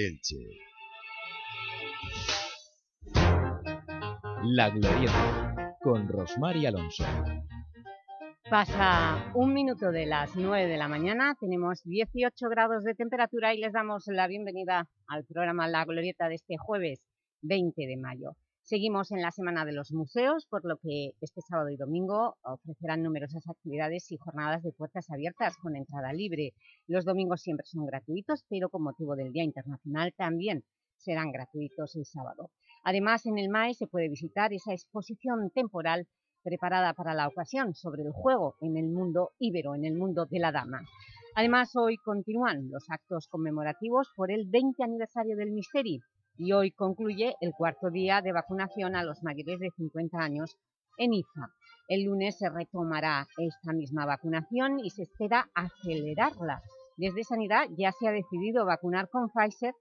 Elche. La Glorieta, con Rosmar y Alonso. Pasa un minuto de las 9 de la mañana, tenemos 18 grados de temperatura y les damos la bienvenida al programa La Glorieta de este jueves 20 de mayo. Seguimos en la Semana de los Museos, por lo que este sábado y domingo ofrecerán numerosas actividades y jornadas de puertas abiertas con entrada libre. Los domingos siempre son gratuitos, pero con motivo del Día Internacional también serán gratuitos el sábado. Además, en el MAE se puede visitar esa exposición temporal preparada para la ocasión sobre el juego en el mundo íbero, en el mundo de la dama. Además, hoy continúan los actos conmemorativos por el 20 aniversario del Misteri, y hoy concluye el cuarto día de vacunación a los mayores de 50 años en IFA. El lunes se retomará esta misma vacunación y se espera acelerarla. Desde Sanidad ya se ha decidido vacunar con Pfizer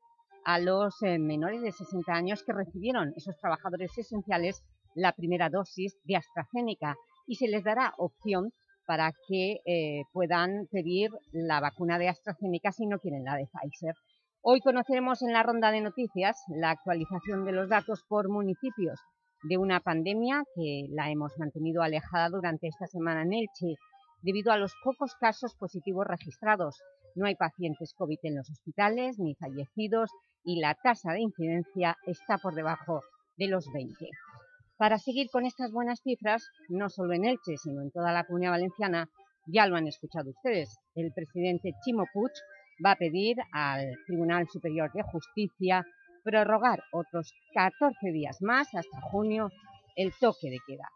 a los eh, menores de 60 años que recibieron esos trabajadores esenciales la primera dosis de AstraZeneca y se les dará opción para que eh, puedan pedir la vacuna de AstraZeneca si no quieren la de Pfizer. Hoy conoceremos en la ronda de noticias la actualización de los datos por municipios de una pandemia que la hemos mantenido alejada durante esta semana en Elche debido a los pocos casos positivos registrados. No hay pacientes COVID en los hospitales ni fallecidos y la tasa de incidencia está por debajo de los 20. Para seguir con estas buenas cifras, no solo en Elche, sino en toda la Comunidad Valenciana, ya lo han escuchado ustedes, el presidente Chimo Puig va a pedir al Tribunal Superior de Justicia prorrogar otros 14 días más hasta junio el toque de queda,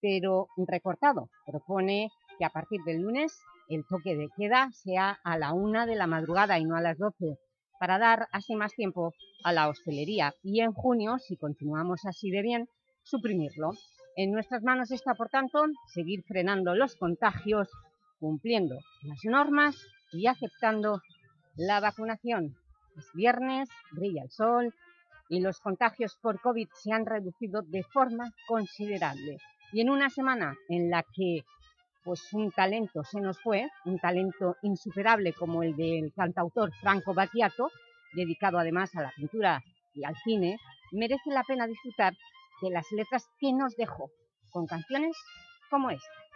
pero recortado. Propone que a partir del lunes el toque de queda sea a la una de la madrugada y no a las 12, para dar así más tiempo a la hostelería y en junio, si continuamos así de bien, suprimirlo. En nuestras manos está, por tanto, seguir frenando los contagios, cumpliendo las normas y aceptando la vacunación. Es viernes, brilla el sol y los contagios por COVID se han reducido de forma considerable. Y en una semana en la que pues, un talento se nos fue, un talento insuperable como el del cantautor Franco Battiato, dedicado además a la pintura y al cine, merece la pena disfrutar de las letras que nos dejó, con canciones como esta.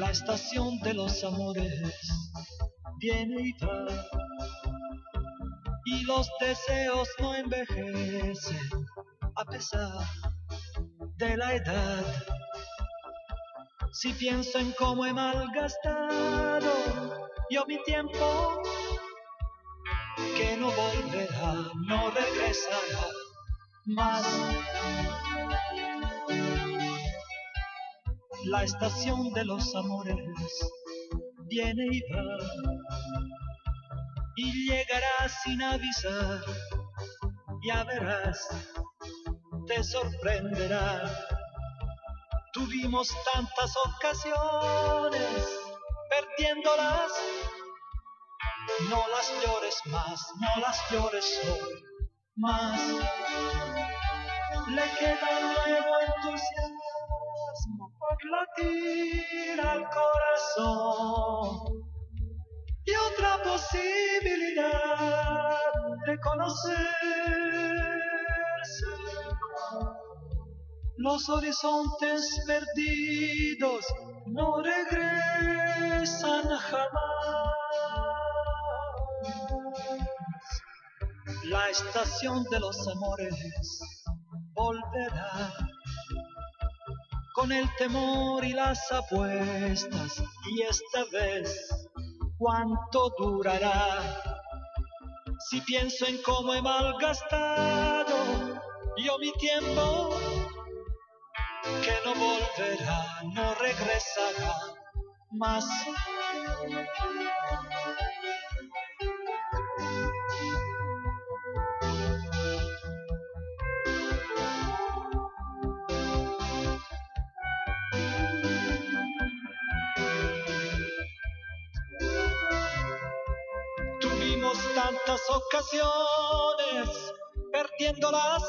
La estación de los amores viene y va, y los deseos no envejecen a pesar de la edad. Si pienso en cómo he malgastado yo mi tiempo, que no volverá, no regresará más. La estación de los amores viene y va y llegará sin avisar, ya verás, te sorprenderá. Tuvimos tantas ocasiones perdiéndolas no las llores más, no las llores hoy más. Le queda nuevo entusiasmo latir al corazón y otra posibilidad de conocerse. Los horizontes perdidos no regresan jamás. la estación de los amores volverá con el temor y las apuestas. Y esta vez cuánto durará si pienso en cómo he malgastado yo mi tiempo que no volverá no regresará más ocasiones, perdiéndolas.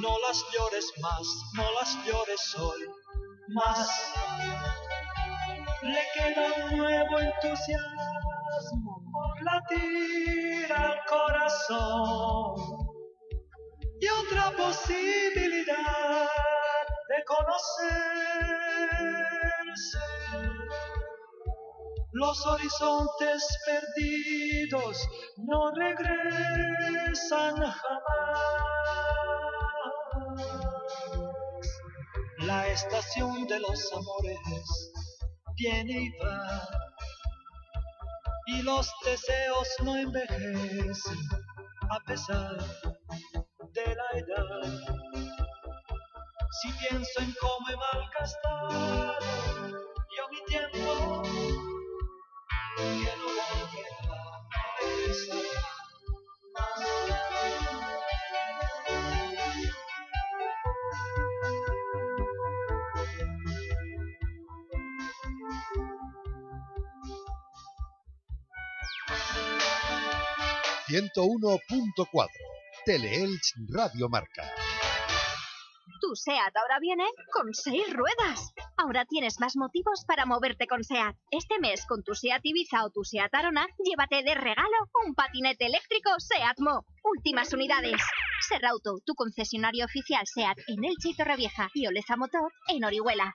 No las llores más, no las llores hoy, más. Le queda un nuevo entusiasmo por latir al corazón y otra posibilidad de conocerse. Los horizontes perdidos no regresan jamás. La estación de los amores viene y va. Y los deseos no envejecen a pesar de la edad. Si pienso en cómo he malgastado yo mi tiempo, 101.4 Teleelch Radio Marca. Tu SEAT ahora viene con seis ruedas. Ahora tienes más motivos para moverte con SEAT. Este mes con tu SEAT Ibiza o tu SEAT Arona, llévate de regalo un patinete eléctrico SEAT Mo. Últimas unidades. Serrauto, tu concesionario oficial SEAT en Elche y Torrevieja y Oleza Motor en Orihuela.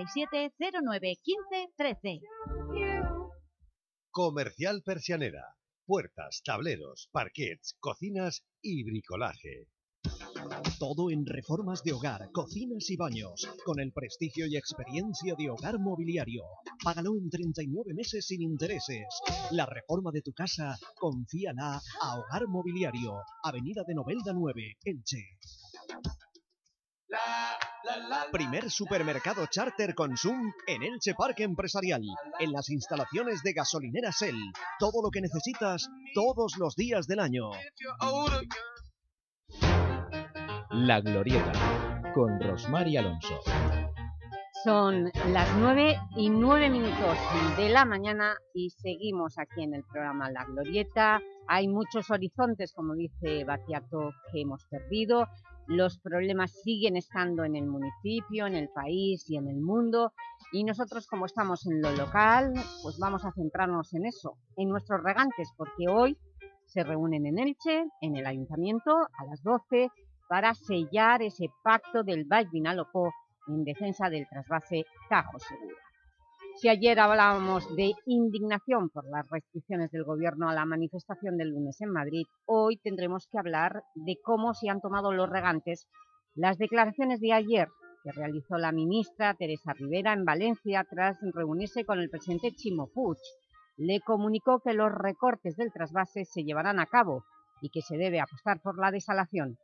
37 09 15 13. Comercial Persianera. Puertas, tableros, parquets, cocinas y bricolaje. Todo en reformas de hogar, cocinas y baños, con el prestigio y experiencia de Hogar Mobiliario. Págalo en 39 meses sin intereses. La reforma de tu casa, confíala a Hogar Mobiliario, Avenida de Novelda 9, Elche. Primer supermercado charter Consum en Elche Parque Empresarial, en las instalaciones de gasolinera Shell. Todo lo que necesitas todos los días del año. La Glorieta, con Rosmar y Alonso. Son las 9 y 9 minutos de la mañana y seguimos aquí en el programa La Glorieta. Hay muchos horizontes, como dice Batiato, que hemos perdido los problemas siguen estando en el municipio, en el país y en el mundo y nosotros como estamos en lo local, pues vamos a centrarnos en eso, en nuestros regantes, porque hoy se reúnen en Elche, en el Ayuntamiento, a las 12, para sellar ese pacto del Valle Vinalopó en defensa del trasvase Tajo Segura. Si ayer hablábamos de indignación por las restricciones del Gobierno a la manifestación del lunes en Madrid, hoy tendremos que hablar de cómo se han tomado los regantes las declaraciones de ayer que realizó la ministra Teresa Rivera en Valencia tras reunirse con el presidente Chimo Puig. Le comunicó que los recortes del trasvase se llevarán a cabo y que se debe apostar por la desalación.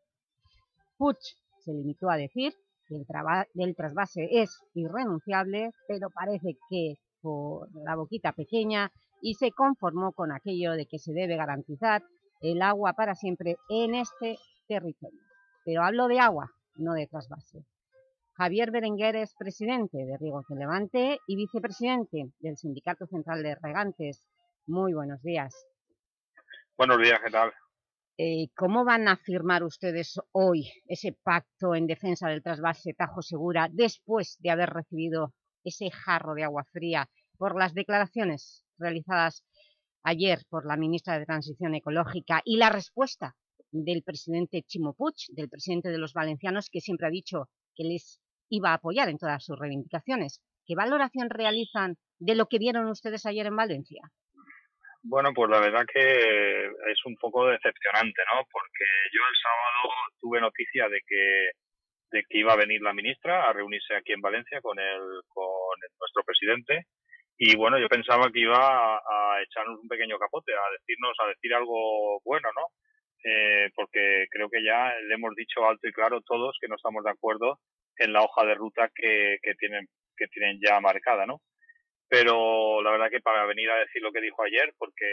Puig se limitó a decir el, del trasvase es irrenunciable, pero parece que por la boquita pequeña y se conformó con aquello de que se debe garantizar el agua para siempre en este territorio. Pero hablo de agua, no de trasvase. Javier Berenguer es presidente de Riegos de Levante y vicepresidente del Sindicato Central de Regantes. Muy buenos días. Buenos días, ¿qué tal? Eh, ¿Cómo van a firmar ustedes hoy ese pacto en defensa del trasvase Tajo Segura después de haber recibido ese jarro de agua fría por las declaraciones realizadas ayer por la ministra de Transición Ecológica y la respuesta del presidente Chimo Puig, del presidente de los valencianos, que siempre ha dicho que les iba a apoyar en todas sus reivindicaciones? ¿Qué valoración realizan de lo que vieron ustedes ayer en Valencia? Bueno, pues la verdad que es un poco decepcionante, ¿no? Porque yo el sábado tuve noticia de que de que iba a venir la ministra a reunirse aquí en Valencia con el con nuestro presidente y bueno, yo pensaba que iba a, a echarnos un pequeño capote, a decirnos, a decir algo bueno, ¿no? Eh, porque creo que ya le hemos dicho alto y claro todos que no estamos de acuerdo en la hoja de ruta que, que tienen que tienen ya marcada, ¿no? Pero la verdad que para venir a decir lo que dijo ayer, porque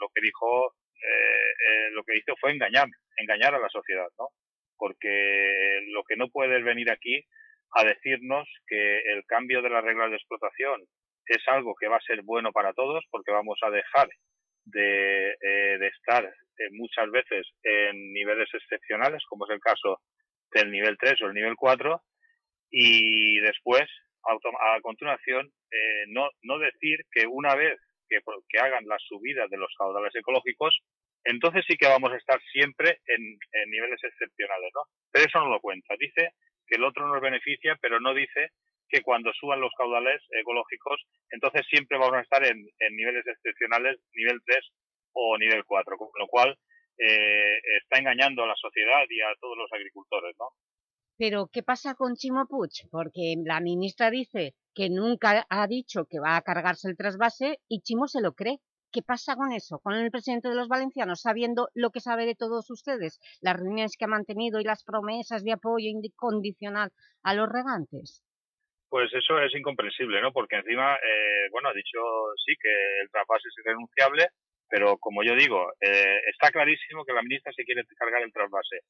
lo que dijo, eh, eh, lo que hizo fue engañar, engañar a la sociedad, ¿no? Porque lo que no puede venir aquí a decirnos que el cambio de las reglas de explotación es algo que va a ser bueno para todos, porque vamos a dejar de, eh, de estar eh, muchas veces en niveles excepcionales, como es el caso del nivel 3 o el nivel 4, y después, a continuación, eh, no, no decir que una vez que, que hagan las subidas de los caudales ecológicos, entonces sí que vamos a estar siempre en, niveles excepcionales, ¿no? Pero eso no lo cuenta. Dice que el otro nos beneficia, pero no dice que cuando suban los caudales ecológicos, entonces siempre vamos a estar en, en niveles excepcionales, nivel 3 o nivel 4, con lo cual eh, está engañando a la sociedad y a todos los agricultores, ¿no? Pero, ¿qué pasa con Chimo Puig? Porque la ministra dice que nunca ha dicho que va a cargarse el trasvase y Chimo se lo cree. ¿Qué pasa con eso? Con el presidente de los valencianos, sabiendo lo que sabe de todos ustedes, las reuniones que ha mantenido y las promesas de apoyo incondicional a los regantes. Pues eso es incomprensible, ¿no? Porque encima, eh, bueno, ha dicho sí que el trasvase es irrenunciable, pero como yo digo, eh, está clarísimo que la ministra se quiere cargar el trasvase.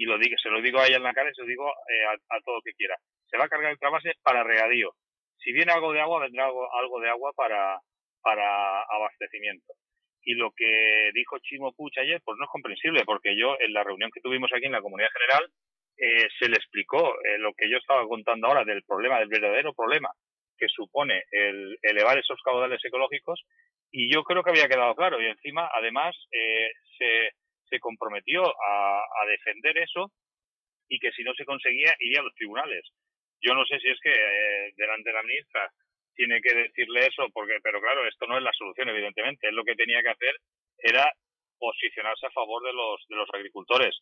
Y lo digo, se lo digo a ella en la cara y se lo digo eh, a, todo lo que quiera. Se va a cargar el trasvase para regadío. Si viene algo de agua, vendrá algo, algo de agua para, para abastecimiento. Y lo que dijo Chimo Puch ayer, pues no es comprensible, porque yo en la reunión que tuvimos aquí en la comunidad general, eh, se le explicó eh, lo que yo estaba contando ahora del problema, del verdadero problema que supone el elevar esos caudales ecológicos y yo creo que había quedado claro y encima además eh, se, se comprometió a, defender eso y que si no se conseguía iría a los tribunales. Yo no sé si es que eh, delante de la ministra tiene que decirle eso, porque pero claro, esto no es la solución evidentemente, es lo que tenía que hacer era posicionarse a favor de los de los agricultores.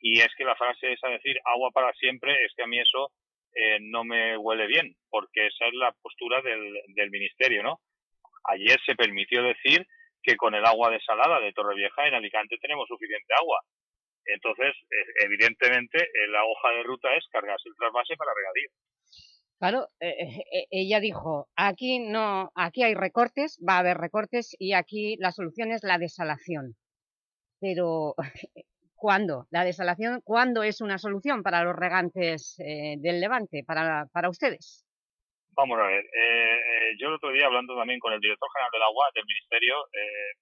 Y es que la frase es a decir agua para siempre, es que a mí eso eh, no me huele bien, porque esa es la postura del, del ministerio, ¿no? Ayer se permitió decir que con el agua desalada de Torrevieja en Alicante tenemos suficiente agua. Entonces, e, evidentemente, eh, la hoja de ruta es cargarse el trasvase para regadío. Claro, eh, eh, ella dijo, aquí no, aquí hay recortes, va a haber recortes y aquí la solución es la desalación. Pero, ¿cuándo? La desalación, ¿cuándo es una solución para los regantes del Levante, para, para ustedes? Vamos a ver, eh, eh, yo el otro día hablando también con el director general del agua del ministerio, eh,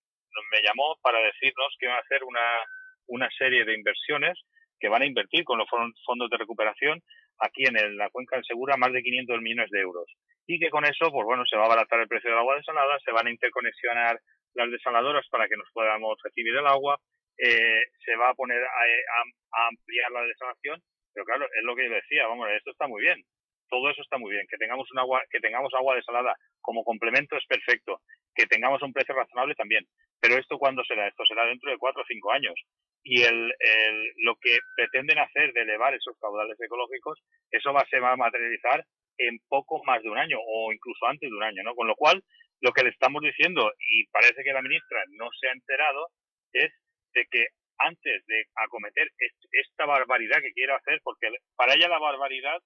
me llamó para decirnos que van a hacer una, una serie de inversiones que van a invertir con los fondos de recuperación aquí en la cuenca del Segura más de 500 millones de euros. Y que con eso, pues bueno, se va a abaratar el precio del agua desalada, se van a interconexionar las desaladoras para que nos podamos recibir el agua, eh, se va a poner a, a, a ampliar la desalación, pero claro, es lo que yo decía, vamos, esto está muy bien, todo eso está muy bien. Que tengamos un agua, que tengamos agua desalada como complemento es perfecto. Que tengamos un precio razonable también. Pero esto cuándo será? Esto será dentro de cuatro o cinco años. Y el, el, lo que pretenden hacer de elevar esos caudales ecológicos, eso va, se va a materializar en poco más de un año o incluso antes de un año, ¿no? Con lo cual, lo que le estamos diciendo, y parece que la ministra no se ha enterado, es de que antes de acometer esta barbaridad que quiere hacer, porque para ella la barbaridad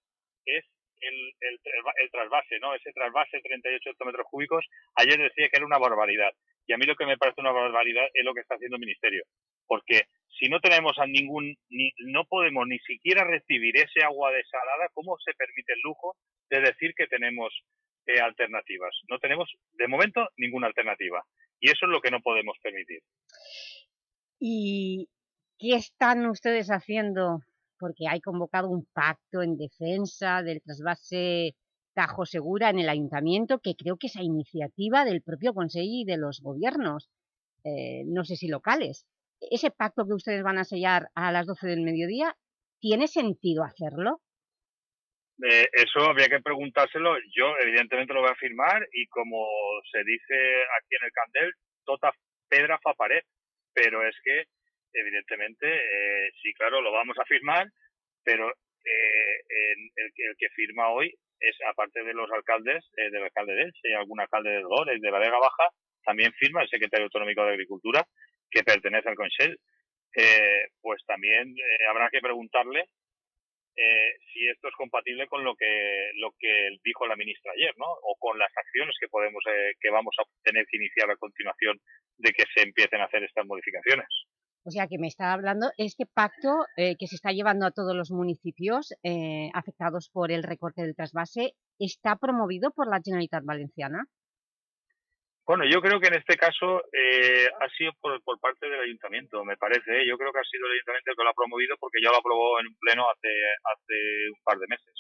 es el, el, el, trasvase, ¿no? Ese trasvase 38 hectómetros cúbicos, ayer decía que era una barbaridad. Y a mí lo que me parece una barbaridad es lo que está haciendo el Ministerio. Porque si no tenemos a ningún, ni, no podemos ni siquiera recibir ese agua desalada, ¿cómo se permite el lujo de decir que tenemos eh, alternativas? No tenemos, de momento, ninguna alternativa. Y eso es lo que no podemos permitir. ¿Y qué están ustedes haciendo porque hay convocado un pacto en defensa del trasvase Tajo Segura en el Ayuntamiento, que creo que es a iniciativa del propio Consejo y de los gobiernos, eh, no sé si locales. ¿Ese pacto que ustedes van a sellar a las 12 del mediodía, ¿tiene sentido hacerlo? Eh, eso habría que preguntárselo. Yo, evidentemente, lo voy a firmar y, como se dice aquí en el Candel, tota pedra fa pared. Pero es que evidentemente, eh, sí, claro, lo vamos a firmar, pero eh, el, el, que firma hoy es, aparte de los alcaldes, eh, del alcalde de Elche y algún alcalde de Dolores, de la Vega Baja, también firma el secretario autonómico de Agricultura, que pertenece al Consejo, eh, pues también eh, habrá que preguntarle eh, si esto es compatible con lo que lo que dijo la ministra ayer, ¿no? O con las acciones que podemos que vamos a tener que iniciar a continuación de que se empiecen a hacer estas modificaciones. O sea, que me está hablando este pacto que se está llevando a todos los municipios afectados por el recorte del trasvase, ¿está promovido por la Generalitat Valenciana? Bueno, yo creo que en este caso eh, ha sido por, parte del ayuntamiento, me parece. ¿eh? Yo creo que ha sido el ayuntamiento el que lo ha promovido porque ya lo aprobó en un pleno hace, hace un par de meses.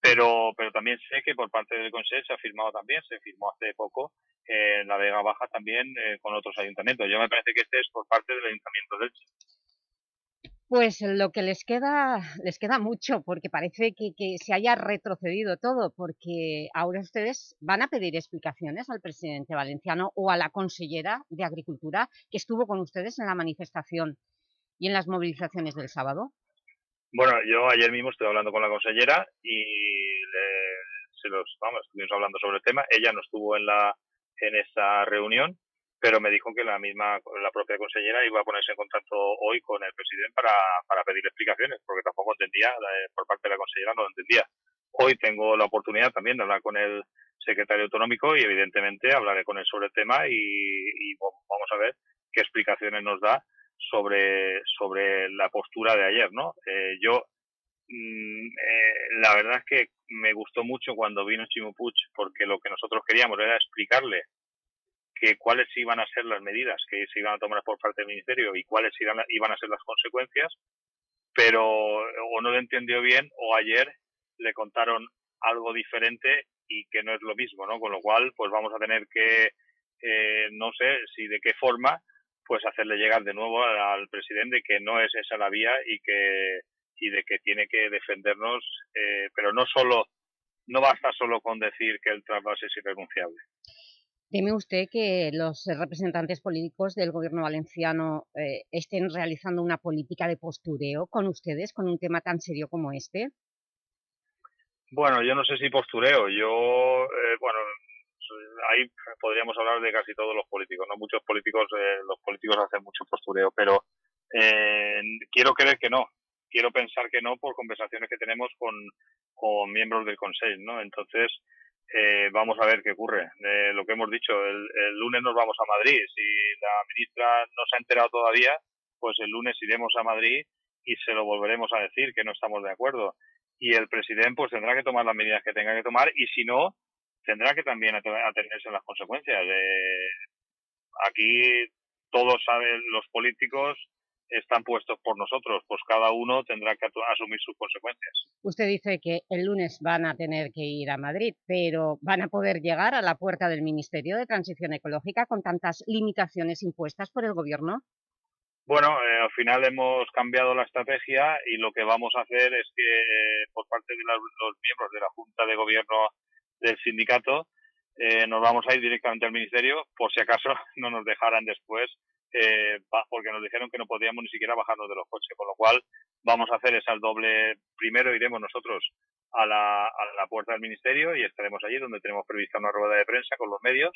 Pero, pero también sé que por parte del Consejo se ha firmado también, se firmó hace poco en la Vega Baja también eh, con otros ayuntamientos. Yo me parece que este es por parte del ayuntamiento del Che. Pues lo que les queda, les queda mucho, porque parece que, que, se haya retrocedido todo, porque ahora ustedes van a pedir explicaciones al presidente valenciano o a la consellera de Agricultura que estuvo con ustedes en la manifestación y en las movilizaciones del sábado. Bueno, yo ayer mismo estuve hablando con la consellera y se los, vamos, estuvimos hablando sobre el tema. Ella no estuvo en, la, en esa reunión, pero me dijo que la misma, la propia consellera iba a ponerse en contacto hoy con el presidente para, para pedir explicaciones, porque tampoco entendía, por parte de la consellera no lo entendía. Hoy tengo la oportunidad también de hablar con el secretario autonómico y evidentemente hablaré con él sobre el tema y, vamos a ver qué explicaciones nos da sobre, sobre la postura de ayer, ¿no? Eh, yo, mm, eh, la verdad es que me gustó mucho cuando vino Chimo Puig porque lo que nosotros queríamos era explicarle que cuáles iban a ser las medidas que se iban a tomar por parte del Ministerio y cuáles iban a, iban a ser las consecuencias, pero o no lo entendió bien o ayer le contaron algo diferente y que no es lo mismo, ¿no? Con lo cual, pues vamos a tener que, eh, no sé si de qué forma, pues hacerle llegar de nuevo al presidente que no es esa la vía y que y de que tiene que defendernos, eh, pero no solo, no basta solo con decir que el trasvase es irrenunciable. ¿Teme usted que los representantes políticos del gobierno valenciano eh, estén realizando una política de postureo con ustedes, con un tema tan serio como este? Bueno, yo no sé si postureo. Yo, eh, bueno, ahí podríamos hablar de casi todos los políticos, ¿no? Muchos políticos, eh, los políticos hacen mucho postureo, pero quiero creer que no. Quiero pensar que no por conversaciones que tenemos con, con miembros del Consejo, ¿no? Entonces, eh, vamos a ver qué ocurre. Eh, lo que hemos dicho, el, lunes nos vamos a Madrid. Si la ministra no se ha enterado todavía, pues el lunes iremos a Madrid y se lo volveremos a decir que no estamos de acuerdo. Y el presidente pues tendrá que tomar las medidas que tenga que tomar y si no, tendrá que también atenerse a las consecuencias. Eh, aquí todos saben, los políticos están puestos por nosotros, pues cada uno tendrá que asumir sus consecuencias. Usted dice que el lunes van a tener que ir a Madrid, pero ¿van a poder llegar a la puerta del Ministerio de Transición Ecológica con tantas limitaciones impuestas por el Gobierno? Bueno, eh, al final hemos cambiado la estrategia y lo que vamos a hacer es que eh, por parte de los miembros de la Junta de Gobierno del sindicato eh, nos vamos a ir directamente al Ministerio por si acaso no nos dejaran después eh, porque nos dijeron que no podíamos ni siquiera bajarnos de los coches, con lo cual vamos a hacer esa doble, primero iremos nosotros a la, a la puerta del ministerio y estaremos allí donde tenemos prevista una rueda de prensa con los medios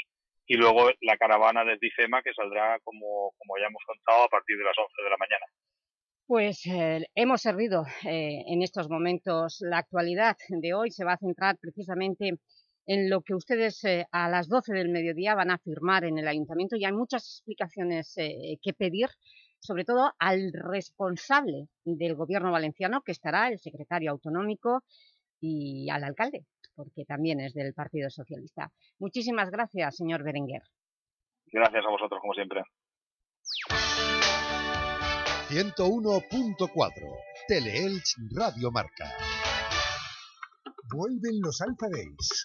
y luego la caravana desde IFEMA que saldrá como, como ya hemos contado a partir de las 11 de la mañana. Pues eh, hemos servido eh, en estos momentos. La actualidad de hoy se va a centrar precisamente en lo que ustedes eh, a las 12 del mediodía van a firmar en el Ayuntamiento y hay muchas explicaciones eh, que pedir, sobre todo al responsable del Gobierno valenciano, que estará el secretario autonómico y al alcalde, porque también es del Partido Socialista. Muchísimas gracias, señor Berenguer. Gracias a vosotros, como siempre. 101.4 Teleelch Radio Marca Vuelven los Days.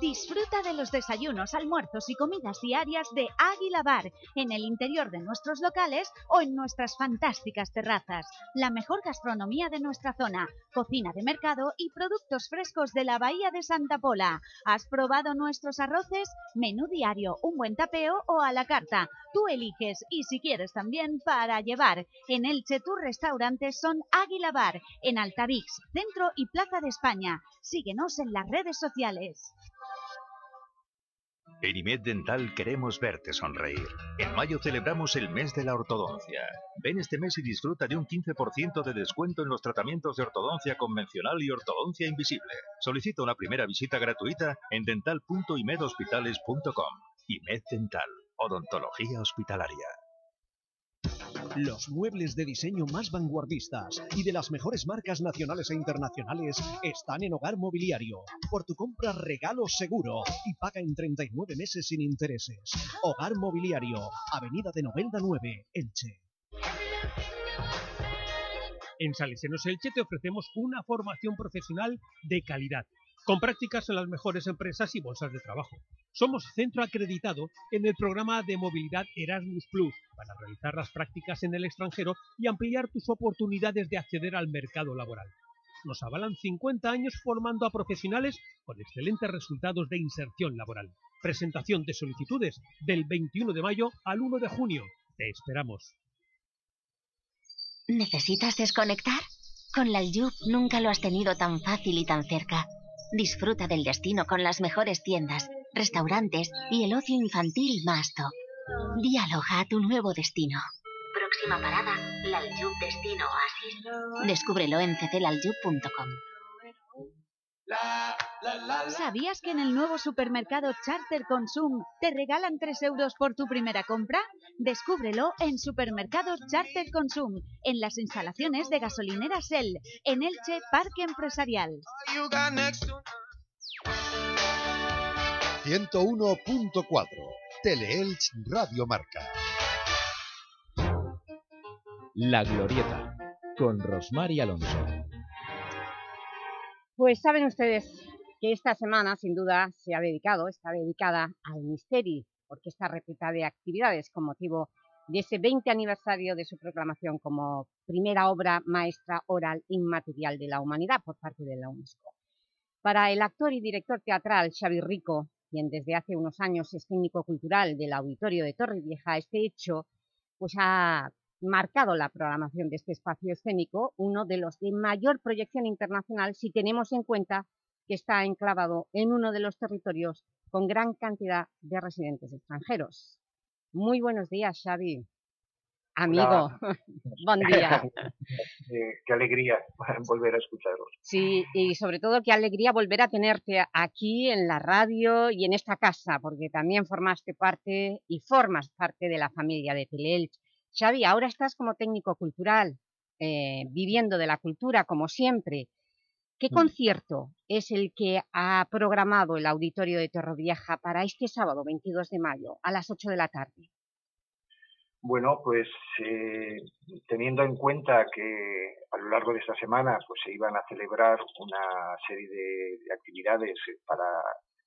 Disfruta de los desayunos, almuerzos y comidas diarias de Águila Bar en el interior de nuestros locales o en nuestras fantásticas terrazas. La mejor gastronomía de nuestra zona, cocina de mercado y productos frescos de la Bahía de Santa Pola. ¿Has probado nuestros arroces? Menú diario, un buen tapeo o a la carta. Tú eliges y si quieres también para llevar. En Elche tus restaurantes son Águila Bar, en Altavix, Centro y Plaza de España. Síguenos en las redes sociales. En IMED Dental queremos verte sonreír. En mayo celebramos el mes de la ortodoncia. Ven este mes y disfruta de un 15% de descuento en los tratamientos de ortodoncia convencional y ortodoncia invisible. Solicita una primera visita gratuita en dental.imedhospitales.com. IMED Dental, odontología hospitalaria. Los muebles de diseño más vanguardistas y de las mejores marcas nacionales e internacionales están en Hogar Mobiliario. Por tu compra regalo seguro y paga en 39 meses sin intereses. Hogar Mobiliario, Avenida de Novelda 9, Elche. En Salesianos Elche te ofrecemos una formación profesional de calidad con prácticas en las mejores empresas y bolsas de trabajo. Somos centro acreditado en el programa de movilidad Erasmus Plus para realizar las prácticas en el extranjero y ampliar tus oportunidades de acceder al mercado laboral. Nos avalan 50 años formando a profesionales con excelentes resultados de inserción laboral. Presentación de solicitudes del 21 de mayo al 1 de junio. Te esperamos. ¿Necesitas desconectar? Con la Aljub nunca lo has tenido tan fácil y tan cerca. Disfruta del destino con las mejores tiendas, restaurantes y el ocio infantil más top. Dialoga a tu nuevo destino. Próxima parada, Laljub Destino Oasis. Descúbrelo en cclaljub.com. ¿Sabías que en el nuevo supermercado Charter Consum te regalan 3 euros por tu primera compra? Descúbrelo en Supermercados Charter Consum, en las instalaciones de gasolinera Shell, en Elche Parque Empresarial. 101.4 Teleelch Radio Marca. La Glorieta, con Rosmar y Alonso. Pues saben ustedes que esta semana, sin duda, se ha dedicado, está dedicada al Misteri, porque está repleta de actividades con motivo de ese 20 aniversario de su proclamación como primera obra maestra oral inmaterial de la humanidad por parte de la UNESCO. Para el actor y director teatral Xavi Rico, quien desde hace unos años es técnico cultural del Auditorio de Torrevieja, este hecho pues ha marcado la programación de este espacio escénico, uno de los de mayor proyección internacional si tenemos en cuenta que está enclavado en uno de los territorios con gran cantidad de residentes extranjeros. Muy buenos días, Xavi. Amigo, buen día. Eh, qué alegría volver a escucharos. Sí, y sobre todo qué alegría volver a tenerte aquí en la radio y en esta casa, porque también formaste parte y formas parte de la familia de Teleelch. Xavi, ahora estás como técnico cultural, eh, viviendo de la cultura como siempre. ¿Qué Mm. concierto es el que ha programado el Auditorio de Torrevieja para este sábado 22 de mayo a las 8 de la tarde? Bueno, pues eh, teniendo en cuenta que a lo largo de esta semana pues se iban a celebrar una serie de, de actividades para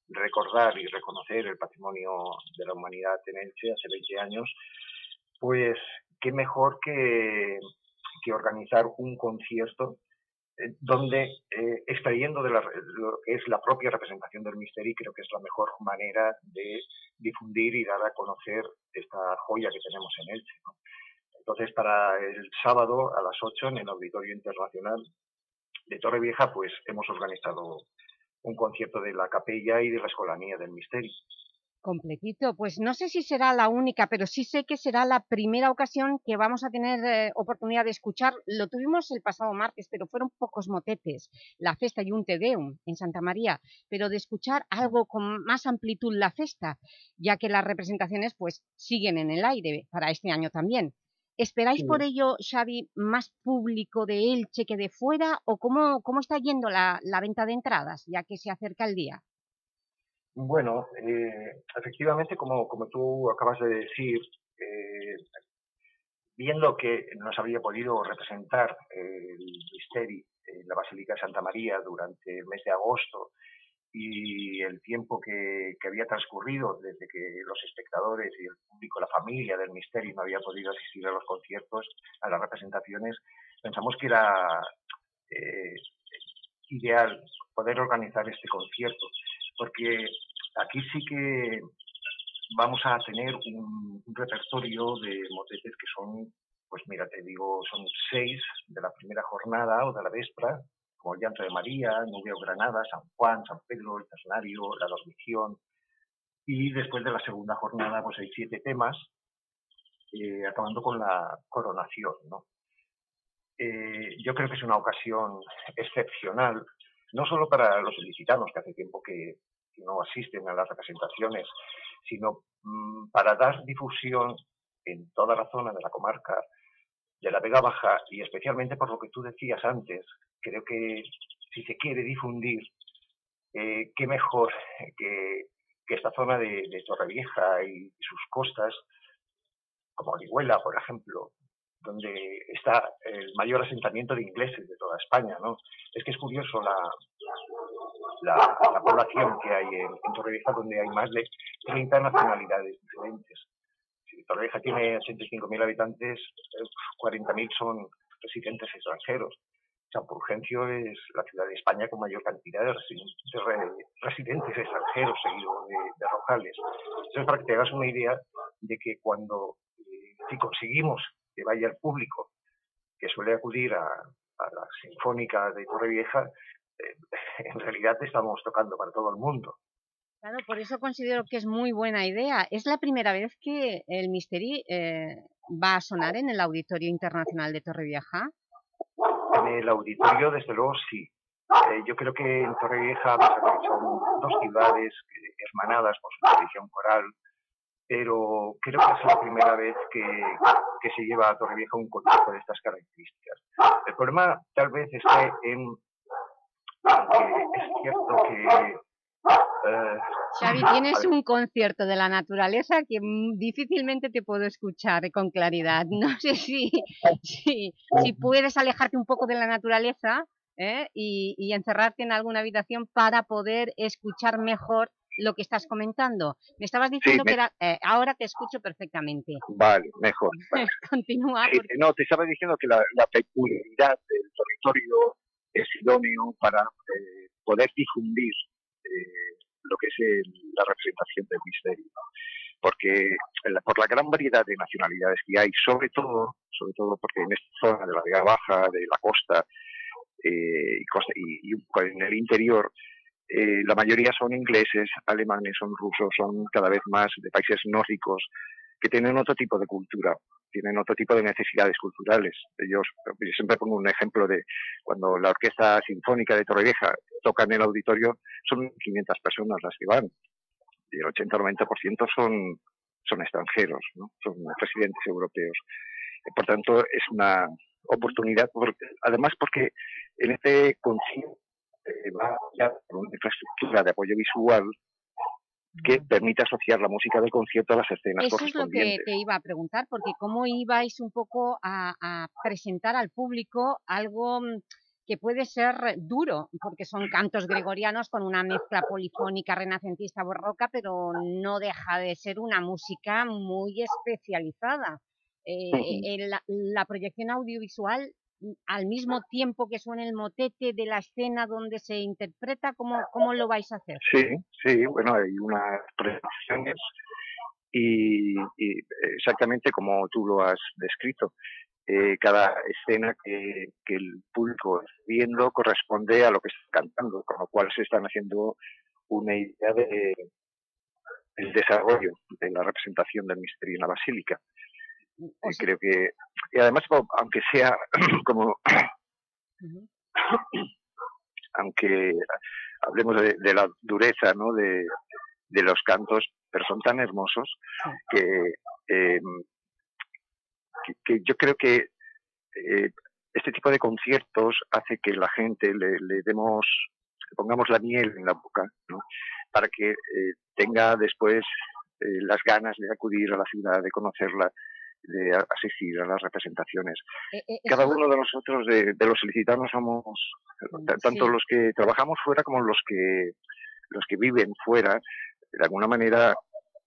recordar y reconocer el patrimonio de la humanidad en Elche hace 20 años, pues qué mejor que, que organizar un concierto eh, donde, eh, extrayendo de la, lo que es la propia representación del misterio, creo que es la mejor manera de difundir y dar a conocer esta joya que tenemos en Elche. ¿no? Entonces, para el sábado a las 8 en el Auditorio Internacional de Torrevieja, pues hemos organizado un concierto de la capella y de la escolanía del misterio. Completito, pues no sé si será la única, pero sí sé que será la primera ocasión que vamos a tener eh, oportunidad de escuchar. Lo tuvimos el pasado martes, pero fueron pocos motetes, la festa y un Te Deum en Santa María, pero de escuchar algo con más amplitud la festa, ya que las representaciones pues siguen en el aire para este año también. ¿Esperáis Sí. por ello, Xavi, más público de Elche que de fuera? ¿O cómo, cómo está yendo la, la venta de entradas, ya que se acerca el día? Bueno, eh, efectivamente, como, como tú acabas de decir, eh, viendo que no se había podido representar el Misteri en la Basílica de Santa María durante el mes de agosto y el tiempo que, había transcurrido desde que los espectadores y el público, la familia del misterio no había podido asistir a los conciertos, a las representaciones, pensamos que era eh, ideal poder organizar este concierto, porque aquí sí que vamos a tener un, repertorio de motetes que son, pues mira, te digo, son seis de la primera jornada o de la véspera, como el llanto de María, Nubio Granada, San Juan, San Pedro, el Ternario, la Dormición. Y después de la segunda jornada, pues hay siete temas, eh, acabando con la coronación. ¿no? Eh, yo creo que es una ocasión excepcional, no solo para los ilicitanos, que hace tiempo que no asisten a las representaciones, sino mmm, para dar difusión en toda la zona de la comarca de la Vega Baja y especialmente por lo que tú decías antes, creo que si se quiere difundir, eh, qué mejor que, esta zona de, de Torrevieja y sus costas, como Orihuela, por ejemplo, donde está el mayor asentamiento de ingleses de toda España, ¿no? Es que es curioso la, la, la población que hay en, en Torrevieja, donde hay más de 30 nacionalidades diferentes. Si Torrevieja tiene 85.000 habitantes, 40.000 son residentes extranjeros. San Fulgencio es la ciudad de España con mayor cantidad de residentes extranjeros, seguido de, de Rojales. Entonces, para que te hagas una idea de que cuando, eh, si conseguimos que vaya el público que suele acudir a, a la Sinfónica de Torrevieja, eh, en realidad estamos tocando para todo el mundo. Claro, por eso considero que es muy buena idea. ¿Es la primera vez que el Misteri eh, va a sonar en el Auditorio Internacional de Torrevieja? En el auditorio, desde luego, sí. Eh, yo creo que en Torrevieja son dos ciudades hermanadas por su tradición coral, pero creo que es la primera vez que, que se lleva a Torrevieja un concierto de estas características. El problema tal vez esté en que cierto que... Eh, Xavi, tienes un concierto de la naturaleza que difícilmente te puedo escuchar con claridad. No sé si, si, si puedes alejarte un poco de la naturaleza ¿eh? y, y encerrarte en alguna habitación para poder escuchar mejor lo que estás comentando. Me estabas diciendo sí, me... que era... Eh, ahora te escucho perfectamente. Vale, mejor. Vale. Continúa. Sí, porque... No, te estaba diciendo que la, la, peculiaridad del territorio es idóneo para eh, poder difundir eh, lo que es el, la representación del misterio. Porque por la gran variedad de nacionalidades que hay, sobre todo, sobre todo porque en esta zona de la Vega Baja, de la costa, y, costa y, y en el interior, eh, la mayoría son ingleses, alemanes, son rusos, son cada vez más de países nórdicos que tienen otro tipo de cultura, tienen otro tipo de necesidades culturales. Ellos, yo siempre pongo un ejemplo de cuando la Orquesta Sinfónica de Torrevieja toca en el auditorio, son 500 personas las que van, y el 80-90% son, son extranjeros, ¿no? son residentes europeos. Por tanto, es una oportunidad, porque, además porque en este concierto eh, va ya por una infraestructura de apoyo visual que permite asociar la música del concierto a las escenas Eso es lo que te iba a preguntar, porque cómo ibais un poco a, a presentar al público algo mm, que puede ser duro, porque son cantos gregorianos con una mezcla polifónica renacentista barroca, pero no deja de ser una música muy especializada. Eh, uh -huh. la, la proyección audiovisual al mismo tiempo que suene el motete de la escena donde se interpreta? ¿Cómo, cómo lo vais a hacer? Sí, sí, bueno, hay unas presentaciones y, y exactamente como tú lo has descrito. Eh, cada escena que, que, el público está viendo corresponde a lo que está cantando, con lo cual se están haciendo una idea de, del desarrollo de la representación del misterio en la basílica. O sea, creo que, y además, aunque sea como, aunque hablemos de, de, la dureza ¿no? de, de los cantos, pero son tan hermosos que, eh, que, que, yo creo que eh, este tipo de conciertos hace que la gente le, le demos, le pongamos la miel en la boca, ¿no? para que eh, tenga después eh, las ganas de acudir a la ciudad, de conocerla, de asistir a las representaciones. Eh, eh, Cada uno de nosotros, de, de los solicitanos, somos sí. tanto los que trabajamos fuera como los que los que viven fuera, de alguna manera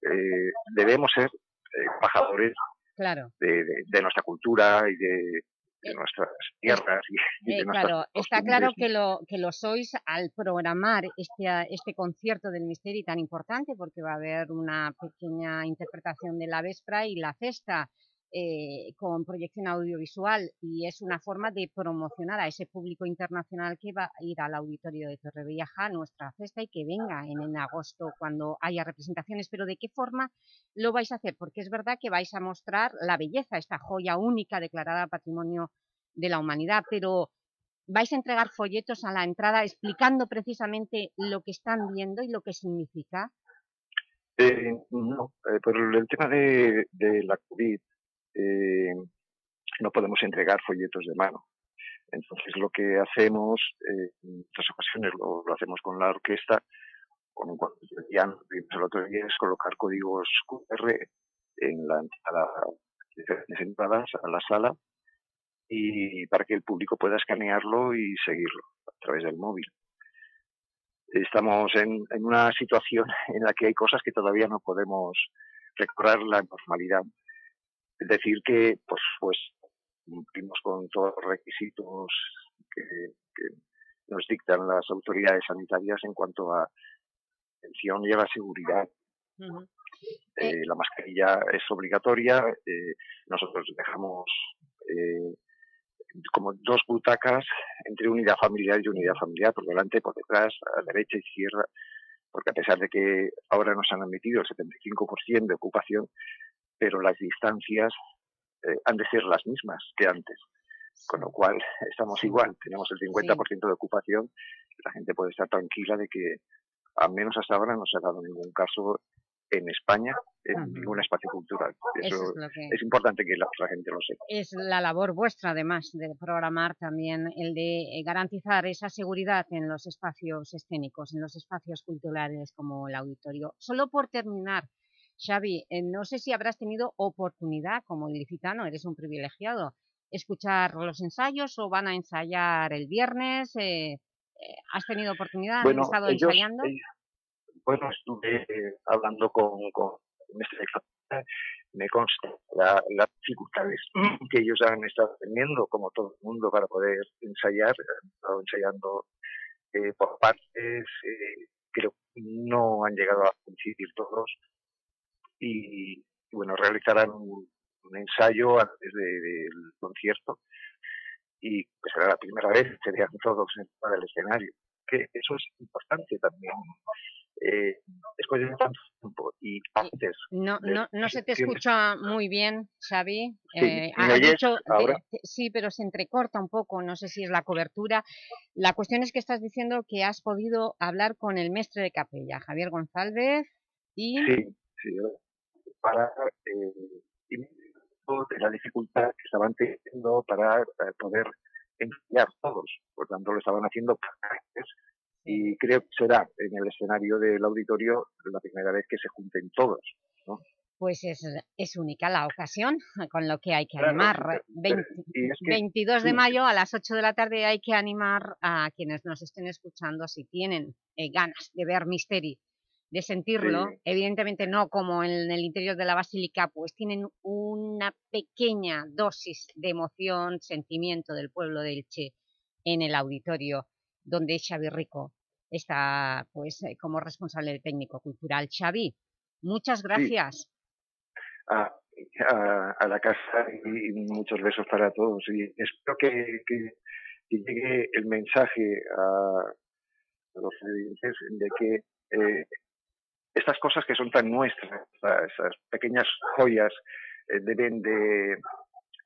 eh, debemos ser eh, embajadores Claro. de, de- de nuestra cultura y de, de nuestras tierras y, Eh, de nuestras claro, está claro que lo, que lo sois al programar este, este concierto del Misteri tan importante porque va a haber una pequeña interpretación de la Vespra y la Cesta eh, con proyección audiovisual y es una forma de promocionar a ese público internacional que va a ir al auditorio de Torrevieja a nuestra festa y que venga en, agosto cuando haya representaciones, pero ¿de qué forma lo vais a hacer? Porque es verdad que vais a mostrar la belleza, esta joya única declarada Patrimonio de la Humanidad, pero vais a entregar folletos a la entrada explicando precisamente lo que están viendo y lo que significa. Eh, no, eh, por el tema de, de la COVID eh, no podemos entregar folletos de mano. Entonces lo que hacemos, eh, en muchas ocasiones lo, hacemos con la orquesta, con cuando ya lo vimos el otro día es colocar códigos QR en la entrada, diferentes entradas a la sala y para que el público pueda escanearlo y seguirlo a través del móvil. Estamos en, en una situación en la que hay cosas que todavía no podemos recobrar la normalidad. Es decir, que pues, pues cumplimos con todos los requisitos que, que nos dictan las autoridades sanitarias en cuanto a atención y a la seguridad. Eh, la mascarilla es obligatoria. eh, nosotros dejamos eh, como dos butacas entre unidad familiar y unidad familiar, por delante, por detrás, a derecha, izquierda, porque a pesar de que ahora nos han admitido el 75% de ocupación, pero las distancias eh, han de ser las mismas que antes. Con lo cual, estamos igual, tenemos el 50% de ocupación, la gente puede estar tranquila de que, al menos hasta ahora, no se ha dado ningún caso en España, en Ajá. ningún espacio cultural. Eso Eso es que- es importante que la, la gente lo sepa. Es la labor vuestra, además, de programar también el de eh, garantizar esa seguridad en los espacios escénicos, en los espacios culturales como el auditorio. Solo por terminar, Xavi, eh, no sé si habrás tenido oportunidad, como ilicitano, eres un privilegiado, escuchar los ensayos o van a ensayar el viernes. eh, eh, ¿Has tenido oportunidad? ¿Han Bueno, estado ellos- ensayando? ellos- bueno, estuve eh, hablando con, con Capella, me consta la- las dificultades que ellos han estado teniendo, como todo el mundo, para poder ensayar. Han estado ensayando eh, por partes, eh, creo que no han llegado a coincidir todos. Y, y, bueno, realizarán un, un ensayo antes de- del concierto y pues será la primera vez que serían todos encima del escenario. Que eso es importante también. Eh, después de tanto tiempo y antes. No, de- no, no se te tienes- escucha muy bien, Xavi. Sí, Eh, ¿me has oyes dicho- ahora? sí, pero se entrecorta un poco, no sé si es la cobertura. La cuestión es que estás diciendo que has podido hablar con el mestre de capella, Javier González, y... Sí, sí, para eh, de la dificultad que estaban teniendo para eh, poder ensayar todos. Por tanto, lo estaban haciendo y creo que será en el escenario del auditorio la primera vez que se junten todos. ¿no? Pues es, es única la ocasión, con lo que hay que Claro, animar. pero- Vein- y es que- 22 de sí. mayo a las 8 de la tarde hay que animar a quienes nos estén escuchando si tienen eh, ganas de ver Misteri, de sentirlo, Sí. evidentemente no como en el interior de la Basílica, pues tienen una pequeña dosis de emoción, sentimiento del pueblo de Elche en el auditorio donde Xavi Rico está pues eh, como responsable técnico cultural. Xavi, muchas gracias. a, a, a la casa y, y muchos besos para todos. Y espero que, que, que llegue el mensaje a, a los oyentes de que eh, estas cosas que son tan nuestras, esa- esas pequeñas joyas, eh, deben de,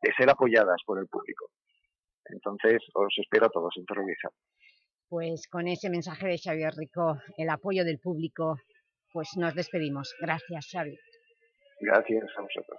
de ser apoyadas por el público. Entonces, os espero a todos en Torrevieja. Pues con ese mensaje de Xavier Rico, el apoyo del público, pues nos despedimos. Gracias, Xavi. Gracias a vosotros.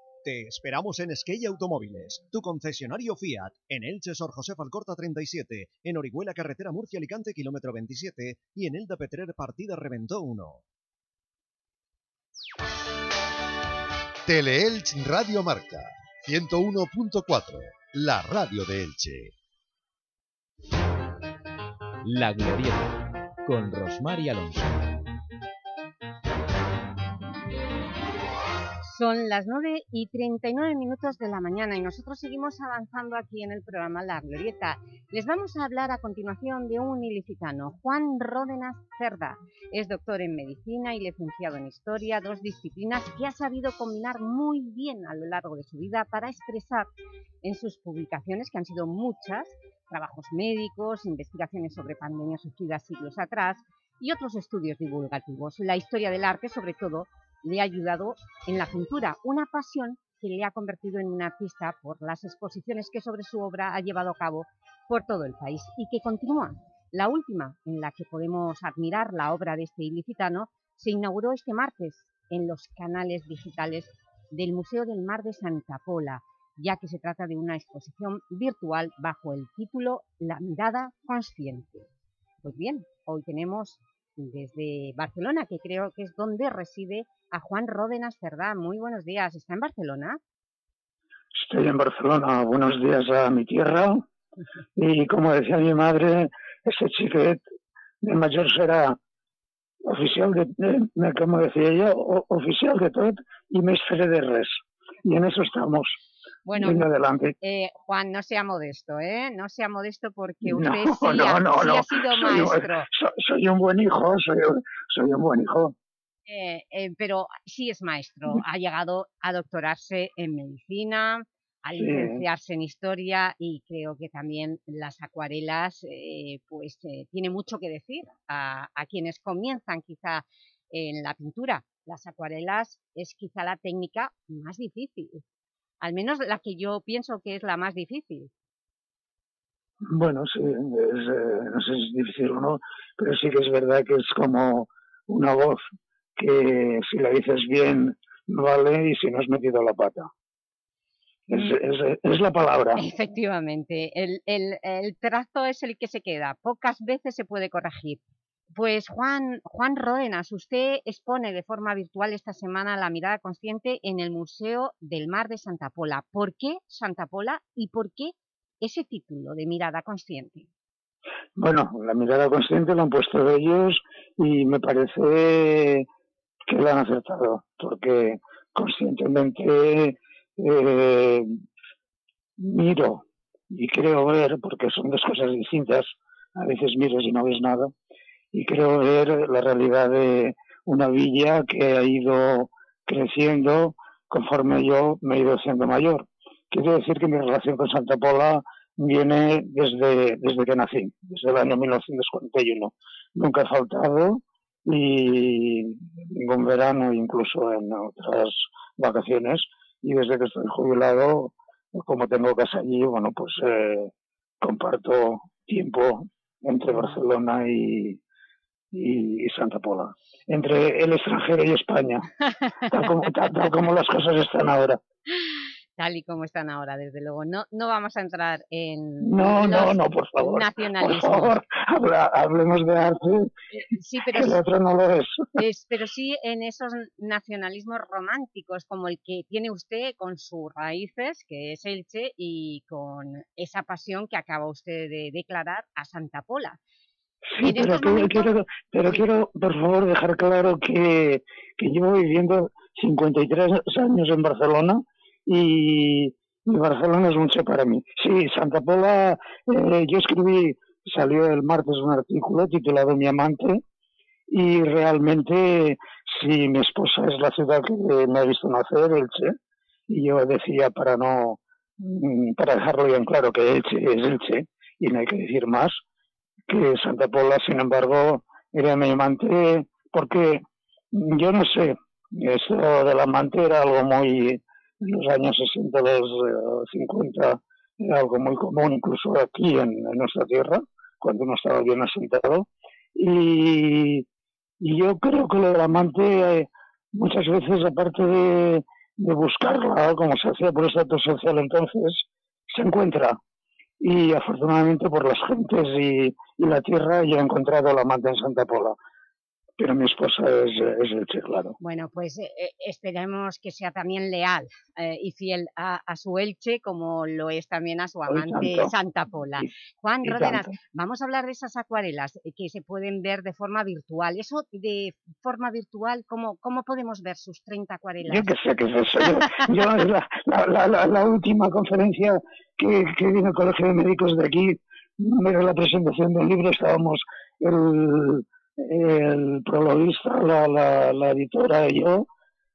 Te esperamos en Skey Automóviles, tu concesionario Fiat, en Elche Sor José Alcorta 37, en Orihuela Carretera Murcia Alicante kilómetro 27 y en Elda Petrer Partida Reventó 1. Teleelch Radio Marca 101.4, la radio de Elche. La Glorieta, con Rosmar y Alonso. Son las 9 y 39 minutos de la mañana y nosotros seguimos avanzando aquí en el programa La Glorieta. Les vamos a hablar a continuación de un ilicitano, Juan Ródenas Cerda. Es doctor en Medicina y licenciado en Historia, dos disciplinas que ha sabido combinar muy bien a lo largo de su vida para expresar en sus publicaciones, que han sido muchas, trabajos médicos, investigaciones sobre pandemias sufridas siglos atrás y otros estudios divulgativos. La historia del arte, sobre todo, le ha ayudado en la pintura, una pasión que le ha convertido en un artista por las exposiciones que sobre su obra ha llevado a cabo por todo el país y que continúa. La última, en la que podemos admirar la obra de este ilicitano, se inauguró este martes en los canales digitales del Museo del Mar de Santa Pola, ya que se trata de una exposición virtual bajo el título La mirada consciente. Pues bien, hoy tenemos desde Barcelona, que creo que es donde reside a Juan Ródenas Cerdá. Muy buenos días. ¿Está en Barcelona? Estoy en Barcelona. Buenos días a mi tierra. Y como decía mi madre, ese chiquet de mayor será oficial de, de como decía ella, o, oficial de todo y mestre de res. Y en eso estamos. Bueno, adelante. Eh, Juan, no sea modesto, ¿eh? No sea modesto porque usted no, sí, no, ha, no, sí no. ha sido Soy, maestro. soy, soy un buen hijo, soy, soy un buen hijo. Eh, eh, pero sí es maestro. Ha llegado a doctorarse en medicina, a licenciarse en historia y creo que también las acuarelas eh, pues eh, tiene mucho que decir a, a quienes comienzan quizá en la pintura. Las acuarelas es quizá la técnica más difícil, al menos la que yo pienso que es la más difícil. Bueno, sí, es, eh, no sé si es difícil o no, pero sí que es verdad que es como una voz que si la dices bien no vale y si no has metido la pata. Es, Mm. es- es la palabra. Efectivamente, el, el- el trazo es el que se queda, pocas veces se puede corregir. Pues Juan, Juan Ródenas, usted expone de forma virtual esta semana la mirada consciente en el Museo del Mar de Santa Pola. ¿Por qué Santa Pola y por qué ese título de mirada consciente? Bueno, la mirada consciente la han puesto ellos y me parece que la han acertado, porque conscientemente eh, miro y creo ver, porque son dos cosas distintas, a veces miras y no ves nada, y creo ver la realidad de una villa que ha ido creciendo conforme yo me he ido haciendo mayor. Quiero decir que mi relación con Santa Pola viene desde, desde que nací, desde el año 1941. Nunca he faltado y ningún verano, incluso en otras vacaciones, y desde que estoy jubilado, como tengo casa allí, bueno, pues eh, comparto tiempo entre Barcelona y, y, y Santa Pola, entre el extranjero y España, tal como, tal- tal como las cosas están ahora. Tal y como están ahora, desde luego. No, no vamos a entrar en No, no, no, por favor. Por favor, habla- hablemos de arte, Sí, pero el otro no lo es. Es- pero sí en esos nacionalismos románticos como el que tiene usted con sus raíces, que es Elche, y con esa pasión que acaba usted de declarar a Santa Pola. Sí, pero, momentos- quiero, pero quiero, por favor, dejar claro que, que llevo viviendo 53 años en Barcelona y, Barcelona es mucho para mí. Sí, Santa Pola, eh, yo escribí, salió el martes un artículo titulado Mi amante y realmente, si mi esposa es la ciudad que me ha visto nacer, Elche, y yo decía para no, mm, para dejarlo bien claro que Elche es Elche y no hay que decir más, que Santa Pola, sin embargo, era mi amante porque yo no sé, esto del amante era algo muy, en los años 60, los eh, 50, era algo muy común, incluso aquí en, nuestra tierra, cuando uno estaba bien asentado. Y, y yo creo que lo del amante, eh, muchas veces, aparte de, buscarla, como se hacía por estatus social entonces, se encuentra y afortunadamente por las gentes y, y la tierra yo he encontrado la amante en Santa Pola. Pero mi esposa es, es Elche, claro. Bueno, pues eh, eh, esperemos que sea también leal eh, y fiel a, a su Elche como lo es también a su amante. Santa Pola. Juan y tanto. vamos a hablar de esas acuarelas que se pueden ver de forma virtual. Eso de forma virtual, ¿cómo, cómo podemos ver sus 30 acuarelas? Yo qué sé qué es eso. Yo, yo es la, la, la, la- la última conferencia que, que vino al Colegio de Médicos de aquí, era la presentación del libro, estábamos el, el prologuista, la, la, la editora y yo,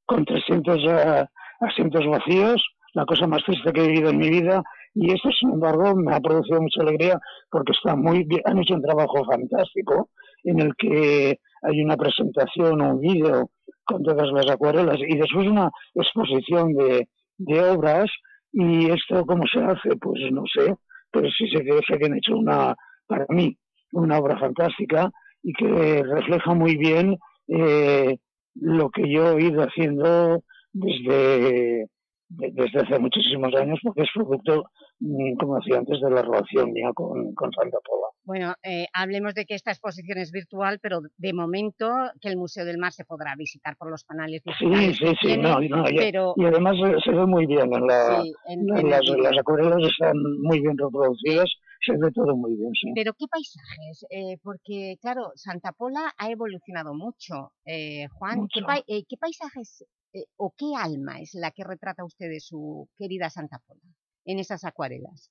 con 300 eh, asientos vacíos, la cosa más triste que he vivido en mi vida, y esto, sin embargo, me ha producido mucha alegría porque está muy bien, han hecho un trabajo fantástico en el que hay una presentación, un vídeo con todas las acuarelas y después una exposición de, de obras. Y esto cómo se hace, pues no sé, pero sí sé que, sé que han hecho una, para mí, una obra fantástica y que refleja muy bien eh, lo que yo he ido haciendo desde, de- desde hace muchísimos años, porque es producto, mm, como decía antes, de la relación mía con, con Santa Pola. Bueno, eh, hablemos de que esta exposición es virtual, pero de momento que el Museo del Mar se podrá visitar por los canales Sí, digitales sí, sí, no, y, no, y- pero y además se, ve muy bien en la, Sí, en- en las, las acuarelas están muy bien reproducidas, se ve todo muy bien, sí. Pero ¿qué paisajes? Eh, porque, claro, Santa Pola ha evolucionado mucho. Eh, Juan, ¿qué, Mucho. pai- eh, qué paisajes eh, o qué alma es la que retrata usted de su querida Santa Pola en esas acuarelas?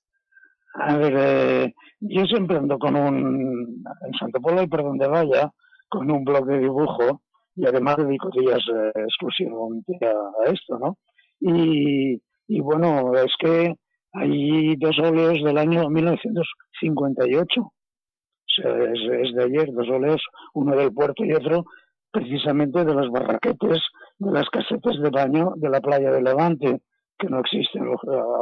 A ver, eh, yo siempre ando con un, en Santa Pola y por donde vaya, con un blog de dibujo y además dedico días eh, exclusivamente a, a esto, ¿no? Y, y bueno, es que hay dos óleos del año 1958. O sea, es, es de ayer, dos óleos, uno del puerto y otro precisamente de los barraquetes, de las casetas de baño de la playa de Levante, que no existen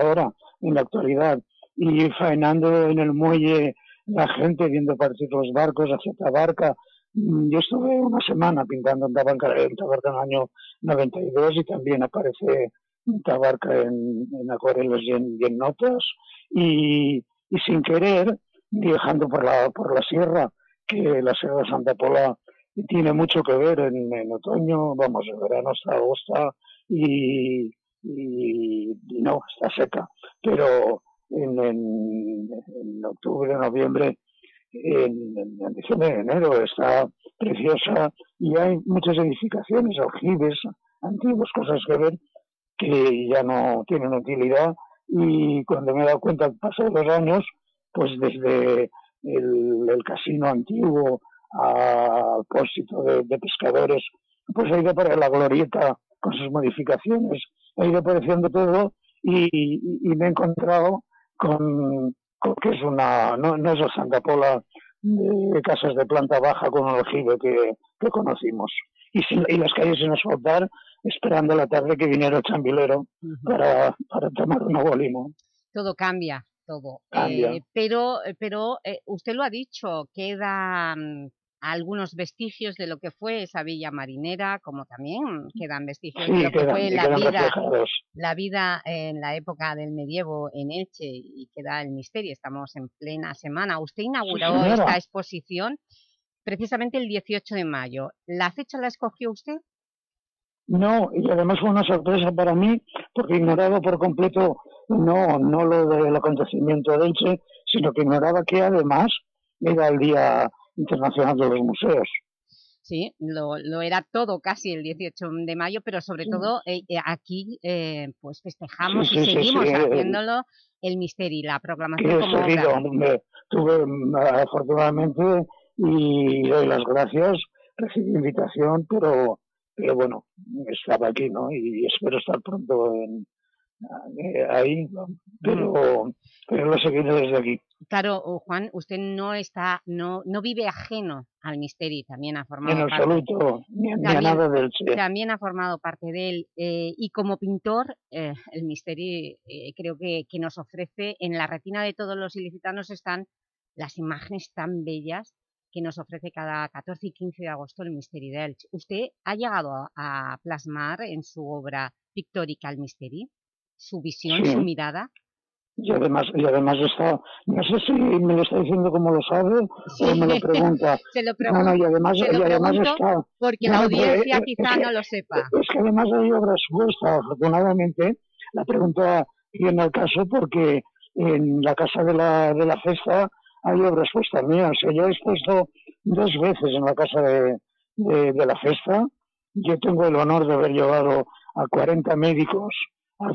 ahora en la actualidad, y faenando en el muelle la gente viendo partir los barcos hacia Tabarca. Mm, Yo estuve una semana pintando en Tabarca, en Tabarca en el año 92 y también aparece Tabarca en, en acuarelos y en, notas. Y, y, sin querer, viajando por la, por la sierra, que la Sierra de Santa Pola tiene mucho que ver en, en otoño, vamos, en verano hasta agosto y, y, no, está seca. Pero en, en, octubre, noviembre, en, en, diciembre, enero está preciosa y hay muchas edificaciones, aljibes antiguos, cosas que ver que ya no tienen utilidad y cuando me he dado cuenta al paso de los años, pues desde el, el casino antiguo al pósito de, pescadores, pues ha ido para la glorieta con sus modificaciones, ha ido apareciendo todo y, me he encontrado con, que es una, no, no es la Santa Pola de casas de planta baja con un aljibe que conocimos. Y, sin, y las calles sin asfaltar, esperando la tarde que viniera el chambilero uh -huh. para, para tomar un nuevo limón. Todo cambia, todo. Cambia. Eh, pero pero eh, usted lo ha dicho, queda mm, algunos vestigios de lo que fue esa villa marinera, como también quedan vestigios sí, de lo que fue la vida, reflejados. la vida en la época del medievo en Elche y queda el misterio. Estamos en plena semana. Usted inauguró sí, esta exposición precisamente el 18 de mayo. ¿La fecha la escogió usted? No, y además fue una sorpresa para mí, porque ignoraba por completo no, no lo del acontecimiento de Elche, sino que ignoraba que además era el Día Internacional de los Museos. Sí, lo, lo era todo casi el 18 de mayo, pero sobre sí. todo eh, eh, aquí eh, pues festejamos sí, sí, y seguimos haciéndolo el misterio, la proclamación como seguido, me, tuve afortunadamente y doy las gracias, recibí invitación, pero pero bueno, estaba aquí, ¿no? Y espero estar pronto en, eh, ahí, pero, pero lo seguiré desde aquí. Claro, Juan, usted no está, no, no vive ajeno al misterio, también ha formado en parte, absoluto, ni, también, ni a nada del. También ha formado parte de él. Eh, y como pintor, eh, el misterio eh, creo que, que nos ofrece, en la retina de todos los ilicitanos están las imágenes tan bellas que nos ofrece cada 14 y 15 de agosto el Misteri de Elche. ¿Usted ha llegado a, plasmar en su obra pictórica el Misteri? ¿Su visión, sí. su mirada? Y además, y además está, no sé si me lo está diciendo como lo sabe sí. o me lo pregunta. se lo pregunto, no, no, y además, y además está... Porque la audiencia no, quizá es no lo sepa. Es que además hay obra supuesta, afortunadamente, la pregunta viene al caso porque en la casa de la, de la festa hay obras puestas mías. O sea, yo he expuesto dos veces en la casa de, la festa. Yo tengo el honor de haber llevado a 40 médicos a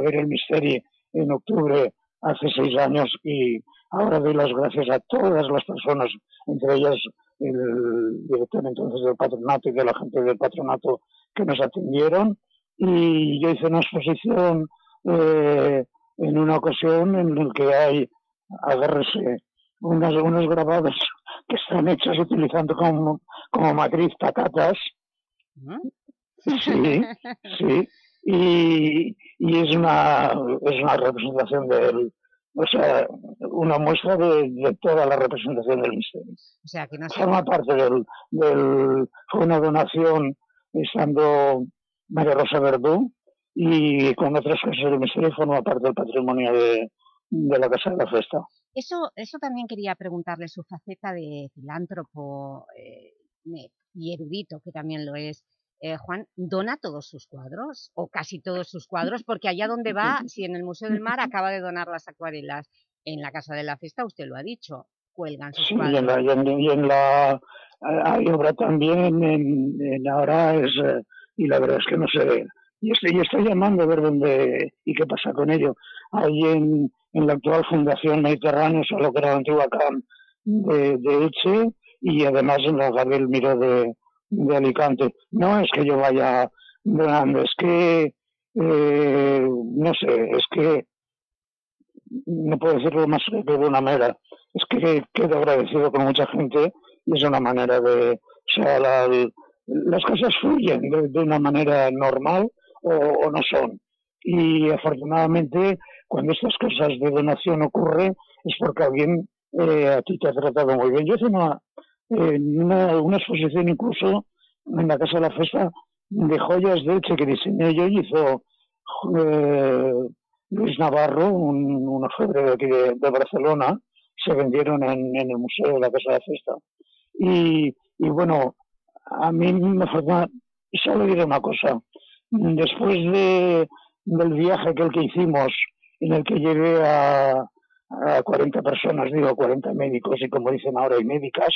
ver el misterio en octubre hace seis años y ahora doy las gracias a todas las personas, entre ellas el director entonces del patronato y de la gente del patronato que nos atendieron. Y yo hice una exposición eh, en una ocasión en la que hay agárrese unos, unos grabados que están hechos utilizando como, como matriz patatas. ¿Mm? Sí, sí. Y, y es una es una representación del o sea, una muestra de, de, toda la representación del misterio. O sea, que no Forma parte del, del, fue una donación estando María Rosa Verdú y con otras cosas del misterio forma parte del patrimonio de, de la Casa de la Festa. Eso, eso también quería preguntarle su faceta de filántropo eh, y erudito, que también lo es. Eh, Juan, ¿dona todos sus cuadros? ¿O casi todos sus cuadros? Porque allá donde va, si en el Museo del Mar acaba de donar las acuarelas, en la Casa de la Fiesta, usted lo ha dicho, cuelgan sus sí, cuadros. Y en la, y en, y en la hay obra también, en, en ahora es, eh, y la verdad es que no y estoy, y estoy llamando a ver dónde y qué pasa con ello. Ahí en, en la actual Fundación Mediterráneo, solo que era la antigua CAM de, de Eche, y además en la Gabriel Miró de, Alicante. No es que yo vaya donando, es que eh, no sé, es que no puedo decirlo más que de una manera. Es que quedo agradecido con mucha gente y es una manera de, o sea, las cosas fluyen de, una manera normal o, no son. Y afortunadamente, cuando estas cosas de donación ocurren, es porque alguien eh, a ti te ha tratado muy bien. Yo hice una, una, una, exposición incluso en la Casa de la Festa de joyas de Eche que diseñé yo y hizo eh, Luis Navarro, un, un de aquí de, Barcelona, se vendieron en, el Museo de la Casa de la Festa. Y, y bueno, a mí me falta, solo diré una cosa, después de, del viaje aquel que hicimos, en el que llegué a, a 40 personas, digo 40 médicos y como dicen ahora hay médicas,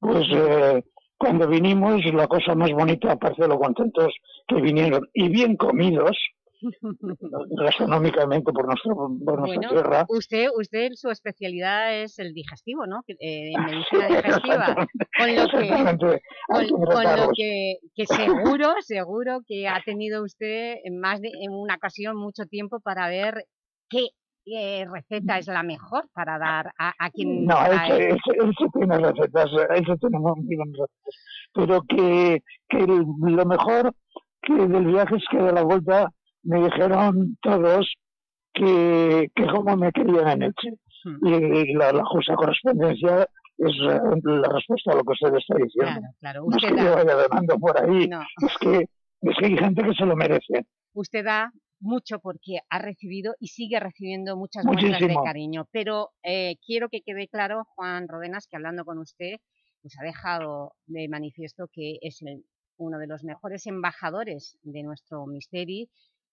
pues eh, cuando vinimos la cosa más bonita, aparte de lo contentos que vinieron y bien comidos, gastronómicamente por, nuestro, por nuestra tierra. Usted, usted, su especialidad es el digestivo, ¿no? Eh, medicina digestiva. con lo que, con, lo que, que, seguro, seguro que ha tenido usted en más de en una ocasión mucho tiempo para ver qué ¿Qué receta es la mejor para dar a, a quien... No, él, tiene recetas, él tiene recetas, pero que, que lo mejor que del viaje es que de la vuelta me dijeron todos que, que como me querían en Elche. Hmm. Y la, la, justa correspondencia es eh, la respuesta a lo que usted está diciendo. Claro, claro. no es que yo vaya por ahí, es, que, es que hay gente que se lo merece. Usted da mucho porque ha recibido y sigue recibiendo muchas muestras de cariño. Pero eh, quiero que quede claro, Juan Rodenas, que hablando con usted, pues ha dejado de manifiesto que es uno de los mejores embajadores de nuestro misterio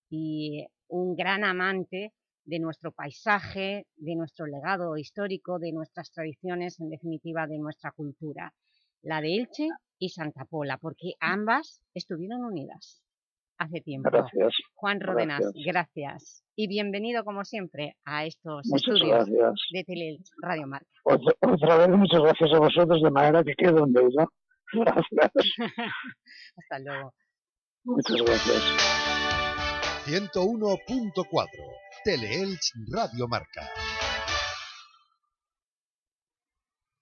y un gran amante de nuestro paisaje, de nuestro legado histórico, de nuestras tradiciones, en definitiva de nuestra cultura, la de Elche y Santa Pola, porque ambas estuvieron unidas hace tiempo. Gracias. Juan Rodenas, gracias. Y bienvenido, como siempre, a estos estudios de Tele Radio Marca. Otra, vez, muchas gracias a vosotros, de manera que quedo en deuda. Gracias. Hasta luego. Muchas gracias. 101.4 Teleelch Radio Marca.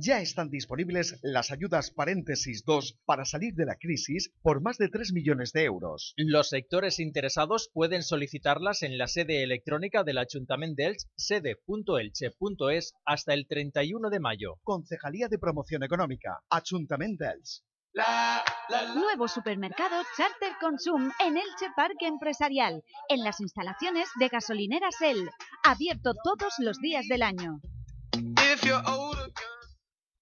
Ya están disponibles las ayudas paréntesis 2 para salir de la crisis por más de 3 millones de euros. Los sectores interesados pueden solicitarlas en la sede electrónica del Ayuntamiento de Elche, sede.elche.es, hasta el 31 de mayo. Concejalía de Promoción Económica, Ayuntamiento de Elche. Nuevo supermercado Charter Consum en Elche Parque Empresarial, en las instalaciones de gasolineras El, abierto todos los días del año.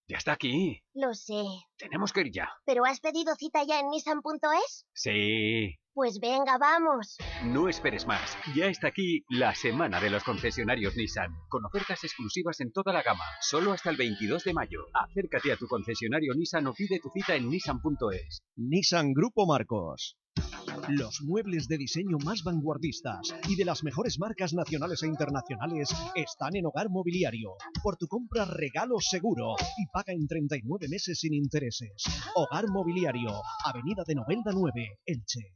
Ya está aquí. Lo sé. Tenemos que ir ya. ¿Pero has pedido cita ya en Nissan.es? Sí. Pues venga, vamos. No esperes más. Ya está aquí la semana de los concesionarios Nissan, con ofertas exclusivas en toda la gama, solo hasta el 22 de mayo. Acércate a tu concesionario Nissan o pide tu cita en Nissan.es. Nissan Grupo Marcos. Los muebles de diseño más vanguardistas y de las mejores marcas nacionales e internacionales están en Hogar Mobiliario. Por tu compra regalo seguro y paga en 39 meses sin intereses. Hogar Mobiliario, Avenida de Novelda 9, Elche.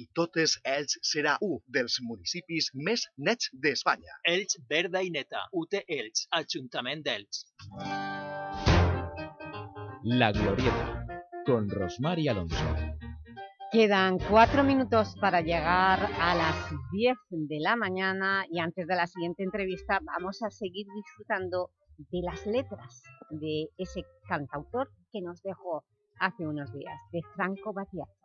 i totes Elx serà un dels municipis més nets d'Espanya. Elx verda i neta. UT Elx, Ajuntament d'Elx. La Glorieta, con Rosmar y Alonso. Quedan cuatro minutos para llegar a las 10 de la mañana y antes de la siguiente entrevista vamos a seguir disfrutando de las letras de ese cantautor que nos dejó hace unos días, de Franco Battiato.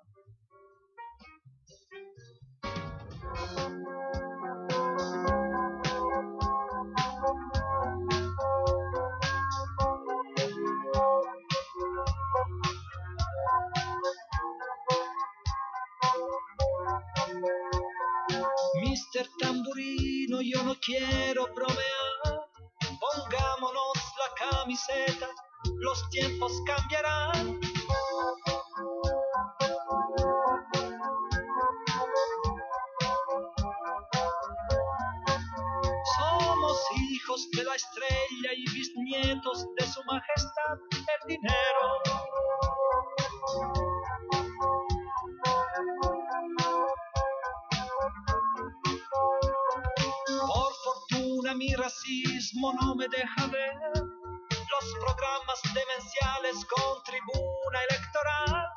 Mister Tamburino, yo no quiero bromear. Pongámonos la camiseta, los tiempos cambiarán. Hijos de la estrella y bisnietos de su majestad el dinero. Por fortuna mi racismo no me deja ver los programas demenciales con tribuna electoral.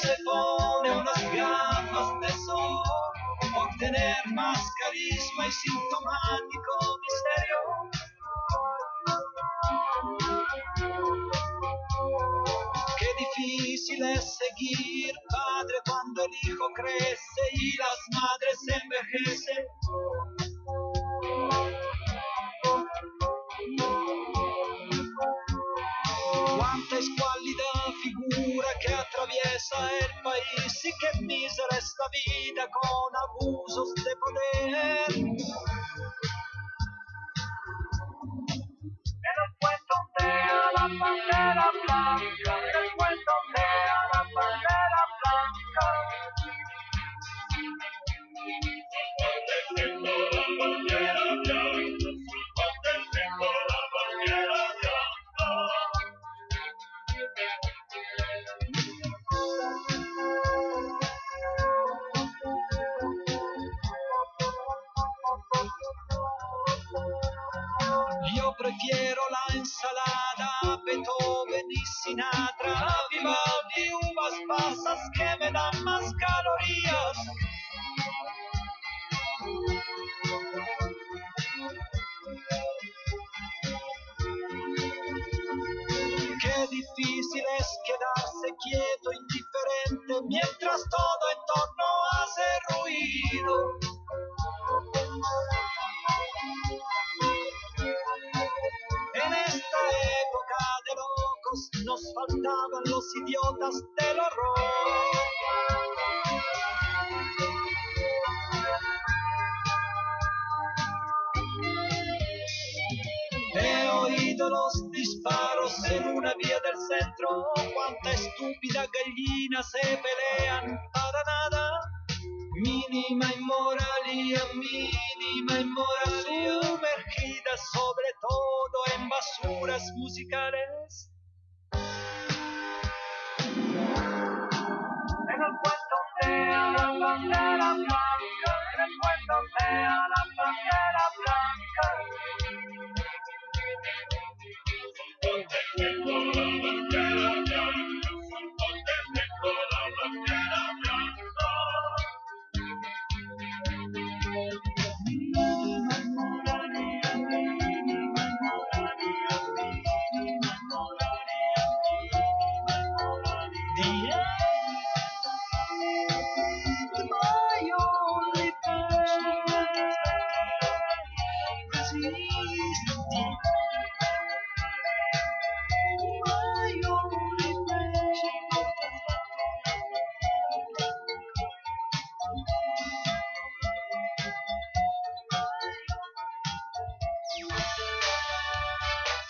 Se pone unas gafas de sol por tener más carisma y sintomático misterio. Qué difícil es seguir padre cuando el hijo crece y las vida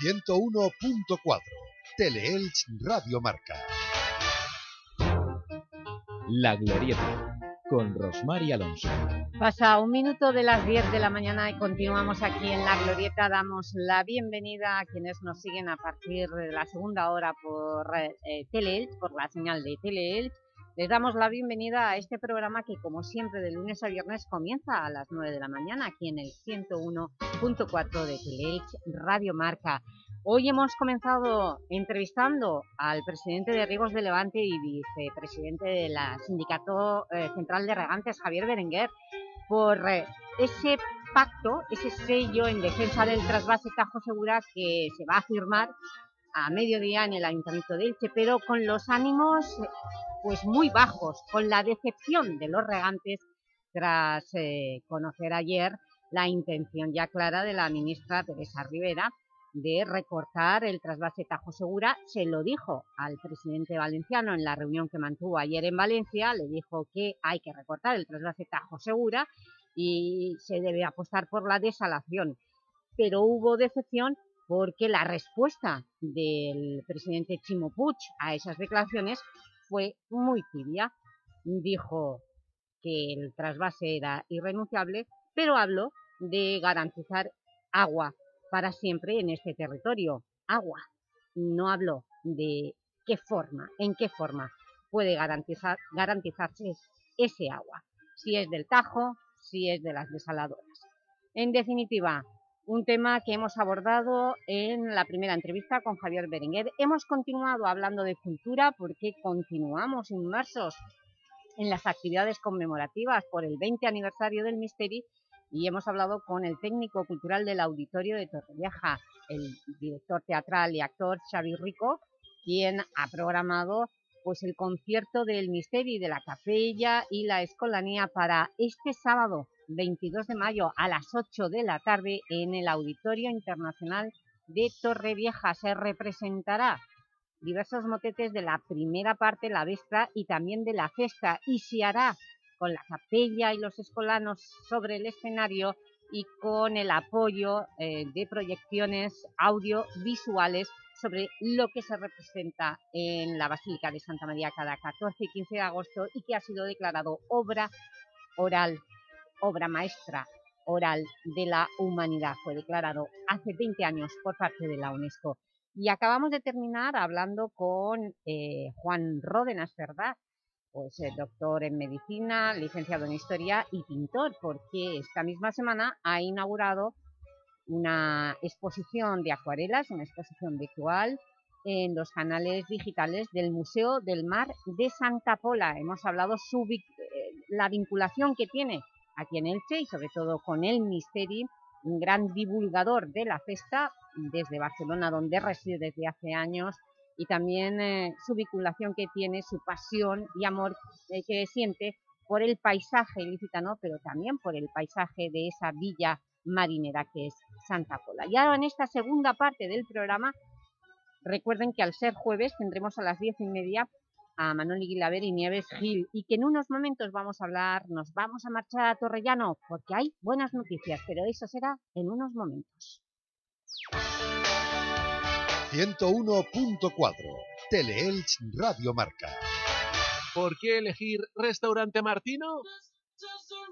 ...101.4... Teleelch Radio Marca. La Glorieta, con Rosmar y Alonso. Pasa un minuto de las 10 de la mañana y continuamos aquí en La Glorieta. Damos la bienvenida a quienes nos siguen a partir de la segunda hora por eh, Teleelch, por la señal de Teleelch. Les damos la bienvenida a este programa que, como siempre, de lunes a viernes comienza a las 9 de la mañana aquí en el 101.4 de Teleelch Radio Marca. Hoy hemos comenzado entrevistando al presidente de Riegos de Levante y vicepresidente del Sindicato eh, Central de Regantes, Javier Berenguer, por eh, ese pacto, ese sello en defensa del trasvase Tajo Segura que se va a firmar a mediodía en el Ayuntamiento de Elche, pero con los ánimos pues muy bajos, con la decepción de los regantes tras eh, conocer ayer la intención ya clara de la ministra Teresa Rivera de recortar el trasvase Tajo Segura, se lo dijo al presidente valenciano en la reunión que mantuvo ayer en Valencia, le dijo que hay que recortar el trasvase Tajo Segura y se debe apostar por la desalación. Pero hubo decepción porque la respuesta del presidente Chimo a esas declaraciones fue muy tibia. Dijo que el trasvase era irrenunciable, pero habló de garantizar agua para siempre en este territorio. Agua. No habló de qué forma, en qué forma puede garantizar, garantizarse ese agua. Si es del Tajo, si es de las desaladoras. En definitiva, un tema que hemos abordado en la primera entrevista con Javier Berenguer. Hemos continuado hablando de cultura porque continuamos inmersos en las actividades conmemorativas por el 20 aniversario del Misteri y hemos hablado con el técnico cultural del Auditorio de Torrevieja, el director teatral y actor Xavi Rico, quien ha programado pues, el concierto del Misteri de la Capella y la Escolanía para este sábado 22 de mayo a las 8 de la tarde en el Auditorio Internacional de Torrevieja. Se representará diversos motetes de la primera parte, la vestra y también de la cesta y se hará con la capella y los escolanos sobre el escenario y con el apoyo eh, de proyecciones audiovisuales sobre lo que se representa en la Basílica de Santa María cada 14 y 15 de agosto y que ha sido declarado obra oral, obra maestra oral de la humanidad. Fue declarado hace 20 años por parte de la UNESCO. Y acabamos de terminar hablando con eh, Juan Ródenas, ¿verdad?, pues eh, doctor en medicina, licenciado en historia y pintor, porque esta misma semana ha inaugurado una exposición de acuarelas, una exposición virtual en los canales digitales del Museo del Mar de Santa Pola. Hemos hablado sobre eh, la vinculación que tiene aquí en Elche y sobre todo con el Misteri, un gran divulgador de la festa desde Barcelona, donde reside desde hace años y también eh, su vinculación que tiene, su pasión y amor eh, que siente por el paisaje ilicitano, pero también por el paisaje de esa villa marinera que es Santa Pola. Y ahora en esta segunda parte del programa, recuerden que al ser jueves tendremos a las diez y media a Manoli Guilaber y Nieves Gil y que en unos momentos vamos a hablar, nos vamos a marchar a Torrellano porque hay buenas noticias, pero eso será en unos momentos. 101.4 Teleelch Radio Marca. ¿Por qué elegir Restaurante Martino?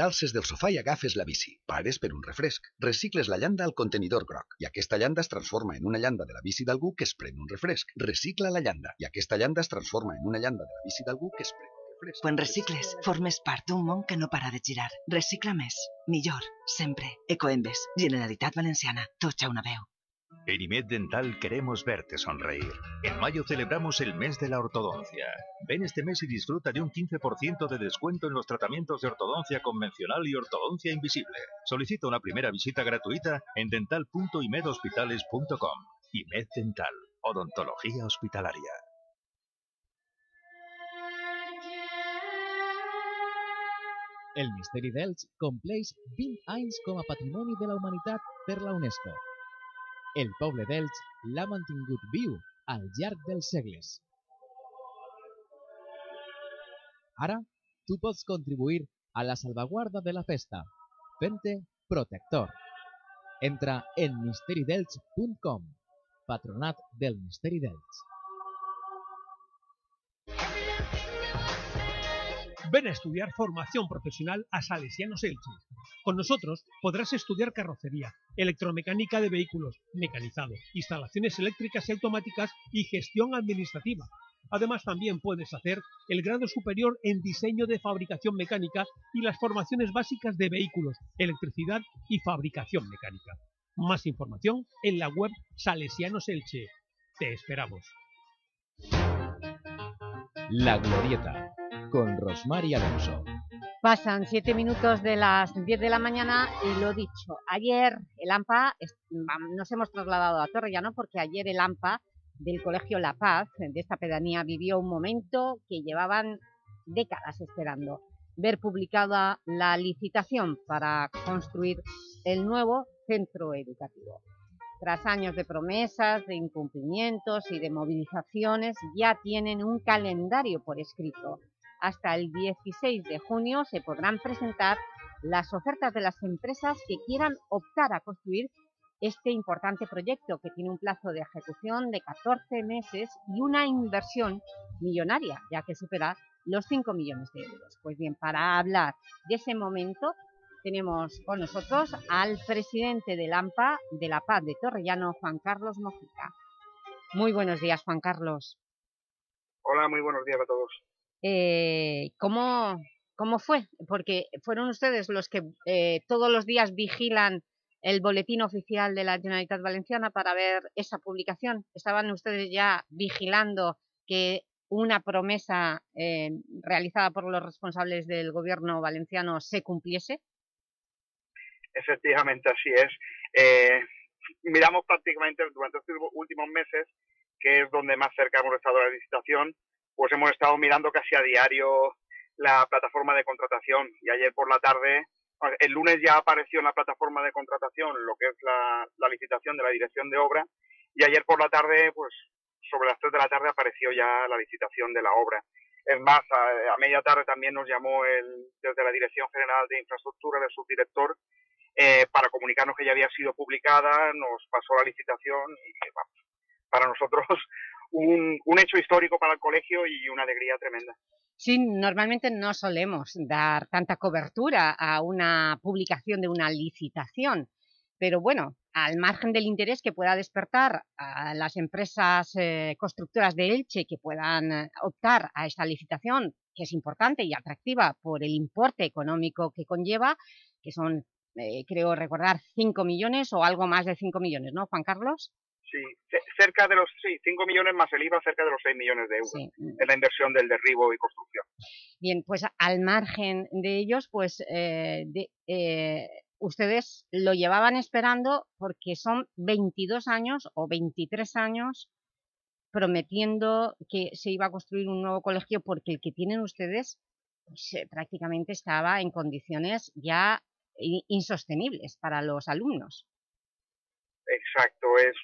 T'alces del sofà i agafes la bici. Pares per un refresc. Recicles la llanda al contenidor groc. I aquesta llanda es transforma en una llanda de la bici d'algú que es pren un refresc. Recicla la llanda. I aquesta llanda es transforma en una llanda de la bici d'algú que es pren un refresc. Quan recicles, formes part d'un món que no para de girar. Recicla més. Millor. Sempre. Ecoembes. Generalitat Valenciana. Tots a una veu. En IMED Dental queremos verte sonreír. En mayo celebramos el mes de la ortodoncia. Ven este mes y disfruta de un 15% de descuento en los tratamientos de ortodoncia convencional y ortodoncia invisible. Solicita una primera visita gratuita en dental.imedhospitales.com. IMED Dental. Odontología hospitalaria. El Misteri d'Elx compleix 20 anys com a Patrimoni de la Humanitat per la UNESCO. El poble d'Elx l'ha mantingut viu al llarg dels segles. Ara, tu pots contribuir a la salvaguarda de la festa, fent-te protector. Entra en misteridelx.com, patronat del Misteri d'Elx. Ven a estudiar formación profesional a Salesianos Elche. Con nosotros podrás estudiar carrocería, electromecánica de vehículos, mecanizado, instalaciones eléctricas y automáticas y gestión administrativa. Además también puedes hacer el grado superior en diseño de fabricación mecánica y las formaciones básicas de vehículos, electricidad y fabricación mecánica. Más información en la web Salesianos Elche. Te esperamos. La Glorieta, con Rosmar y Alonso. Pasan siete minutos de las 10 de la mañana y lo dicho, ayer el AMPA, nos hemos trasladado a Torrellano porque ayer el AMPA del Colegio La Paz, de esta pedanía, vivió un momento que llevaban décadas esperando. Ver publicada la licitación para construir el nuevo centro educativo. Tras años de promesas, de incumplimientos y de movilizaciones, ya tienen un calendario por escrito. Hasta el 16 de junio se podrán presentar las ofertas de las empresas que quieran optar a construir este importante proyecto que tiene un plazo de ejecución de 14 meses y una inversión millonaria, ya que supera los 5 millones de euros. Pues bien, para hablar de ese momento tenemos con nosotros al presidente del AMPA de La Paz de Torrellano, Juan Carlos Mojica. Muy buenos días, Juan Carlos. Hola, muy buenos días a todos. Eh, ¿cómo, ¿Cómo fue? Porque fueron ustedes los que eh, todos los días vigilan el boletín oficial de la Generalitat Valenciana para ver esa publicación. ¿Estaban ustedes ya vigilando que una promesa eh, realizada por los responsables del gobierno valenciano se cumpliese? Efectivamente, así es. Eh, miramos prácticamente durante estos últimos meses, que es donde más cerca hemos estado de la licitación, pues hemos estado mirando casi a diario la plataforma de contratación. Y ayer por la tarde, el lunes ya apareció en la plataforma de contratación lo que es la, licitación de la dirección de obra, y ayer por la tarde, pues sobre las 3 de la tarde apareció ya la licitación de la obra. Es más, a, media tarde también nos llamó el, desde la Dirección General de Infraestructura, el subdirector, eh, para comunicarnos que ya había sido publicada, nos pasó la licitación y vamos, para nosotros un, hecho histórico para el colegio y una alegría tremenda. Sí, normalmente no solemos dar tanta cobertura a una publicación de una licitación, pero bueno, al margen del interés que pueda despertar a las empresas eh, constructoras de Elche que puedan eh, optar a esta licitación, que es importante y atractiva por el importe económico que conlleva, que son, eh, creo recordar, 5 millones o algo más de 5 millones, ¿no, Juan Carlos? Sí, cerca de los sí, 5 millones más el IVA, cerca de los 6 millones de euros sí. en la inversión del derribo y construcción. Bien, pues al margen de ellos, pues eh, de, eh, ustedes lo llevaban esperando porque son 22 años o 23 años prometiendo que se iba a construir un nuevo colegio porque el que tienen ustedes pues, eh, prácticamente estaba en condiciones ya insostenibles para los alumnos. Exacto, es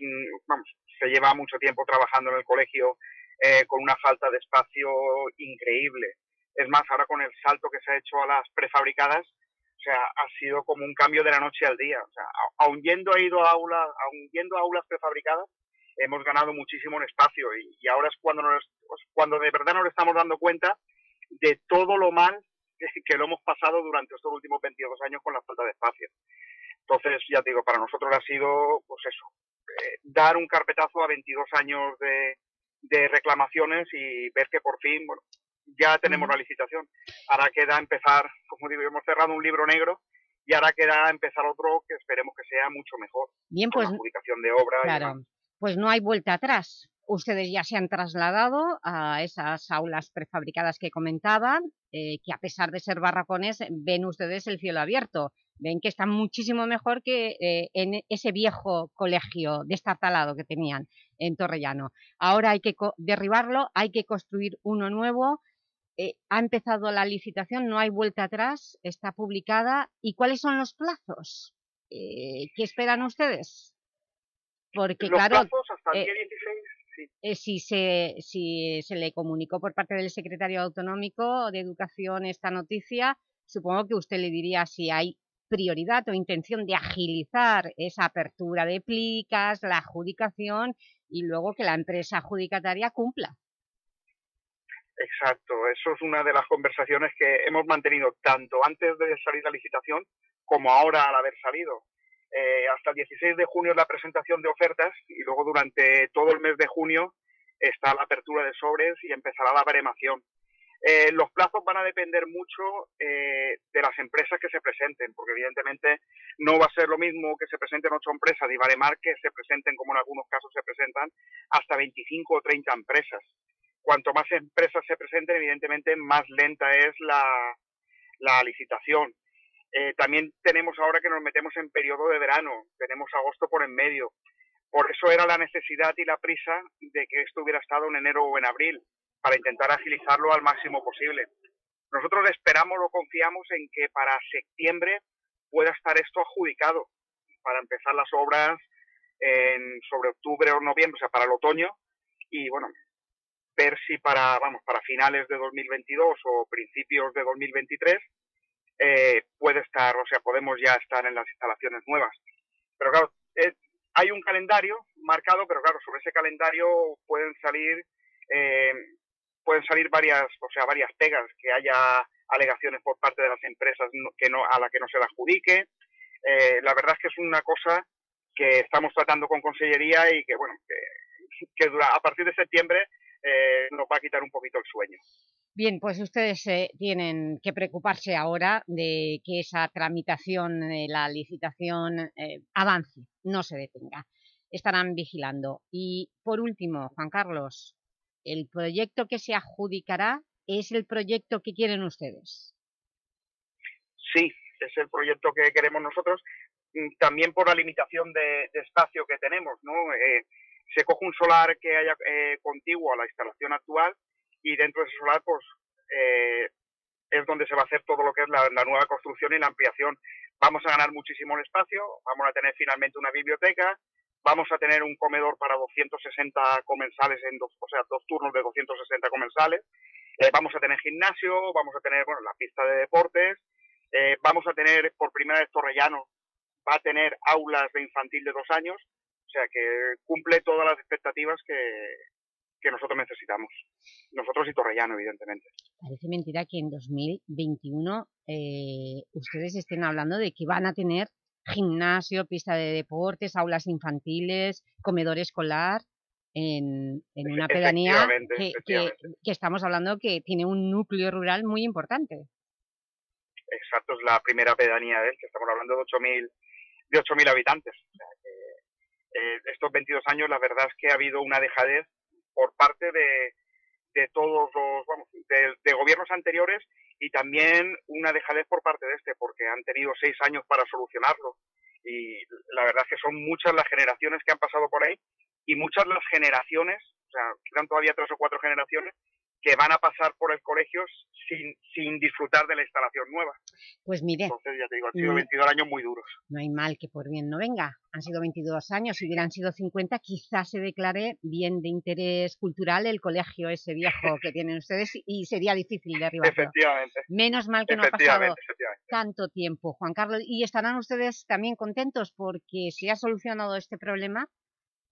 vamos, se lleva mucho tiempo trabajando en el colegio eh, con una falta de espacio increíble. Es más, ahora con el salto que se ha hecho a las prefabricadas, o sea, ha sido como un cambio de la noche al día. O sea, aun yendo a ido a aulas, aun yendo a aulas prefabricadas, hemos ganado muchísimo en espacio y, y ahora es cuando nos, cuando de verdad nos estamos dando cuenta de todo lo mal que lo hemos pasado durante estos últimos 22 años con la falta de espacio. Entonces, ya te digo, para nosotros ha sido, pues eso, eh, dar un carpetazo a 22 años de, de, reclamaciones y ver que por fin, bueno, ya tenemos la licitación. Ahora queda empezar, como digo, hemos cerrado un libro negro y ahora queda empezar otro que esperemos que sea mucho mejor. Bien, pues. Con la publicación de obra. Claro, pues no hay vuelta atrás. Ustedes ya se han trasladado a esas aulas prefabricadas que comentaban, eh, que a pesar de ser barracones, ven ustedes el cielo abierto ven que están muchísimo mejor que eh, en ese viejo colegio destartalado que tenían en Torrellano. Ahora hay que derribarlo, hay que construir uno nuevo, eh, ha empezado la licitación, no hay vuelta atrás, está publicada. ¿Y cuáles son los plazos? Eh, ¿Qué esperan ustedes? Porque, Los claro, plazos hasta el día 16, sí. eh, si, se, si se le comunicó por parte del secretario autonómico de Educación esta noticia, supongo que usted le diría si hay prioridad o intención de agilizar esa apertura de plicas, la adjudicación y luego que la empresa adjudicataria cumpla. Exacto, eso es una de las conversaciones que hemos mantenido tanto antes de salir la licitación como ahora al haber salido. Eh, hasta el 16 de junio es la presentación de ofertas y luego durante todo el mes de junio está la apertura de sobres y empezará la baremación. Eh, los plazos van a depender mucho eh, de las empresas que se presenten, porque evidentemente no va a ser lo mismo que se presenten ocho empresas y baremar que se presenten, como en algunos casos se presentan, hasta 25 o 30 empresas. Cuanto más empresas se presenten, evidentemente más lenta es la, la licitación. Eh, también tenemos ahora que nos metemos en periodo de verano, tenemos agosto por en medio. Por eso era la necesidad y la prisa de que esto hubiera estado en enero o en abril, para intentar agilizarlo al máximo posible. Nosotros esperamos o confiamos en que para septiembre pueda estar esto adjudicado, para empezar las obras en, sobre octubre o noviembre, o sea, para el otoño, y bueno, ver si para, vamos, para finales de 2022 o principios de 2023 eh, puede estar, o sea, podemos ya estar en las instalaciones nuevas. Pero claro, eh, hay un calendario marcado, pero claro, sobre ese calendario pueden salir eh, pueden salir varias, o sea, varias pegas, que haya alegaciones por parte de las empresas que no, a la que no se la adjudique. Eh, la verdad es que es una cosa que estamos tratando con Consellería y que, bueno, que, que dura, a partir de septiembre eh, nos va a quitar un poquito el sueño. Bien, pues ustedes eh, tienen que preocuparse ahora de que esa tramitación, eh, la licitación, eh, avance, no se detenga. Estarán vigilando. Y, por último, Juan Carlos, ¿el proyecto que se adjudicará es el proyecto que quieren ustedes? Sí, es el proyecto que queremos nosotros, mm, también por la limitación de, espacio que tenemos, ¿no? Eh, se coge un solar que haya eh, contiguo a la instalación actual y dentro de ese solar pues eh, es donde se va a hacer todo lo que es la, nueva construcción y la ampliación. Vamos a ganar muchísimo espacio, vamos a tener finalmente una biblioteca, vamos a tener un comedor para 260 comensales, en dos, o sea, dos turnos de 260 comensales, eh, vamos a tener gimnasio, vamos a tener bueno, la pista de deportes, eh, vamos a tener por primera vez Torrellano, va a tener aulas de infantil de dos años, o sea que cumple todas las expectativas que, que nosotros necesitamos. Nosotros y Torrellano, evidentemente. Parece mentira que en 2021 eh, ustedes estén hablando de que van a tener gimnasio, pista de deportes, aulas infantiles, comedor escolar, en, en una pedanía que, que, que, estamos hablando que tiene un núcleo rural muy importante. Exacto, es la primera pedanía de él, que estamos hablando de 8.000 de 8.000 habitantes. O sea, que, eh, estos 22 años la verdad es que ha habido una dejadez por parte de, de todos los, vamos, de, de, gobiernos anteriores y también una dejadez por parte de este, porque han tenido seis años para solucionarlo. Y la verdad es que son muchas las generaciones que han pasado por ahí y muchas las generaciones, o sea, quedan todavía tres o cuatro generaciones que van a pasar por el colegio sin, sin disfrutar de la instalación nueva. Pues mire... Entonces, ya te digo, han sido 22 mm, años muy duros. No hay mal que por bien no venga. Han sido 22 años, si hubieran sido 50, quizás se declare bien de interés cultural el colegio ese viejo que tienen ustedes y sería difícil derribarlo. Efectivamente. Menos mal que no ha pasado tanto tiempo, Juan Carlos. Y estarán ustedes también contentos porque se ha solucionado este problema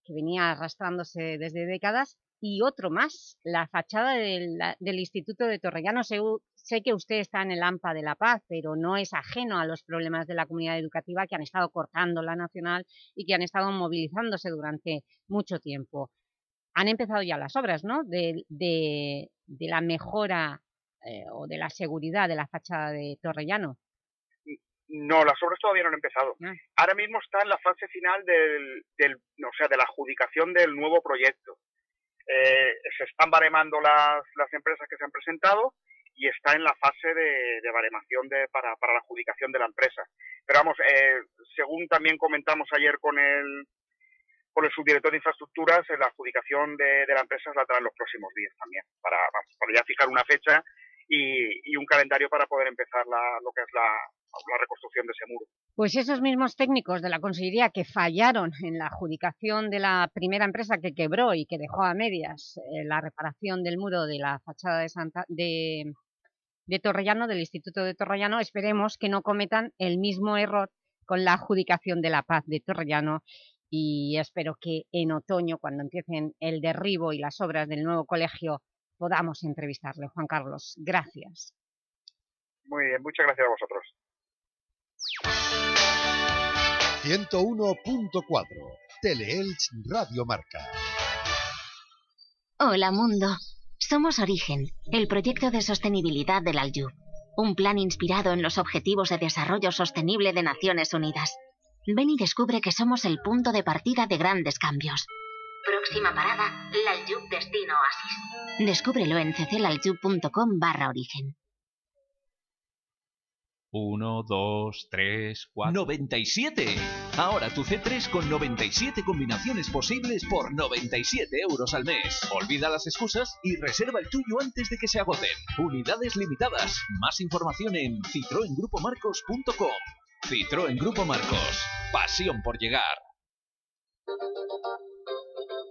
que venía arrastrándose desde décadas y otro más, la fachada del, del Instituto de Torrellano. Sé, sé, que usted está en el AMPA de la Paz, pero no es ajeno a los problemas de la comunidad educativa que han estado cortando la nacional y que han estado movilizándose durante mucho tiempo. Han empezado ya las obras ¿no? de, de, de la mejora eh, o de la seguridad de la fachada de Torrellano. No, las obras todavía no han empezado. Ah. Ahora mismo está en la fase final del, del, o sea, de la adjudicación del nuevo proyecto. Eh, se están baremando las, las empresas que se han presentado y está en la fase de, de baremación de, para, para la adjudicación de la empresa. Pero vamos, eh, según también comentamos ayer con el, con el subdirector de infraestructuras, la adjudicación de, la empresa la traen los próximos días también, para, para ya fijar una fecha y, un calendario para poder empezar la, lo que es la, reconstrucción de ese muro. Pues esos mismos técnicos de la Consejería que fallaron en la adjudicación de la primera empresa que quebró y que dejó a medias eh, la reparación del muro de la fachada de, Santa, de, de Torrellano, del Instituto de Torrellano, esperemos que no cometan el mismo error con la adjudicación de la paz de Torrellano y espero que en otoño, cuando empiecen el derribo y las obras del nuevo colegio, podamos entrevistarle. Juan Carlos, gracias. Muy bien, muchas gracias a vosotros. 101.4 Teleelch Radio Marca. Hola mundo. Somos Origen, el proyecto de sostenibilidad del Aljub. Un plan inspirado en los Objetivos de Desarrollo Sostenible de Naciones Unidas. Ven y descubre que somos el punto de partida de grandes cambios. Próxima parada, Laljub Destino Oasis. Descúbrelo en cclaljub.com barra origen. 1, 2, 3, 4... ¡97! Ahora tu C3 con 97 combinaciones posibles por 97 euros al mes. Olvida las excusas y reserva el tuyo antes de que se agoten. Unidades limitadas. Más información en citroengrupomarcos.com. Citroën Grupo Marcos. Pasión por llegar.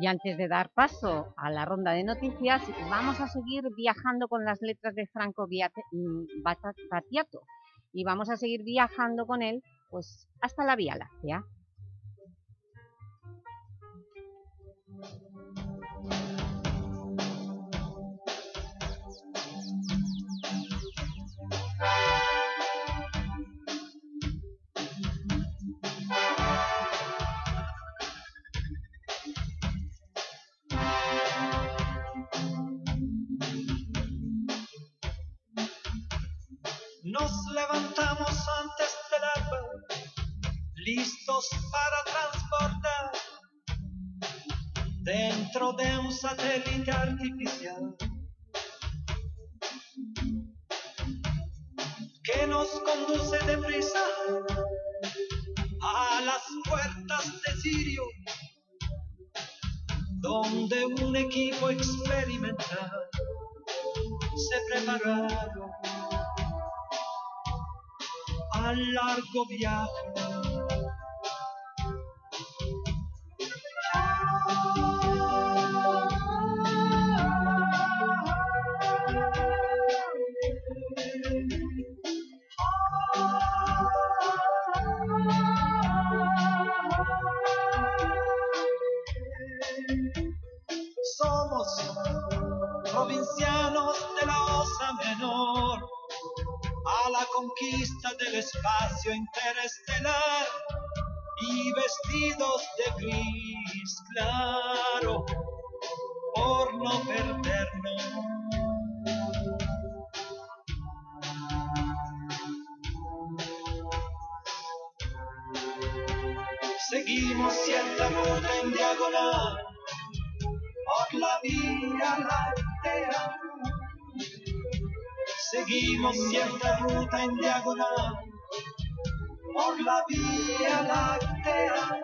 Y antes de dar paso a la ronda de noticias, vamos a seguir viajando con las letras de Franco mm, Battiato. Y vamos a seguir viajando con él pues, hasta la Vía Láctea. Nos levantamos antes del alba, listos para transportar. Dentro de un satélite artificial que nos conduce deprisa a las puertas de Sirio, donde un equipo experimental se prepararon al largo viaje. Somos provincianos de la Osa Menor la conquista del espacio interestelar y vestidos de gris claro por no perdernos. Seguimos cierta ruta en diagonal por la vía láctea. Seguimos cierta ruta en diagonal por la vía láctea.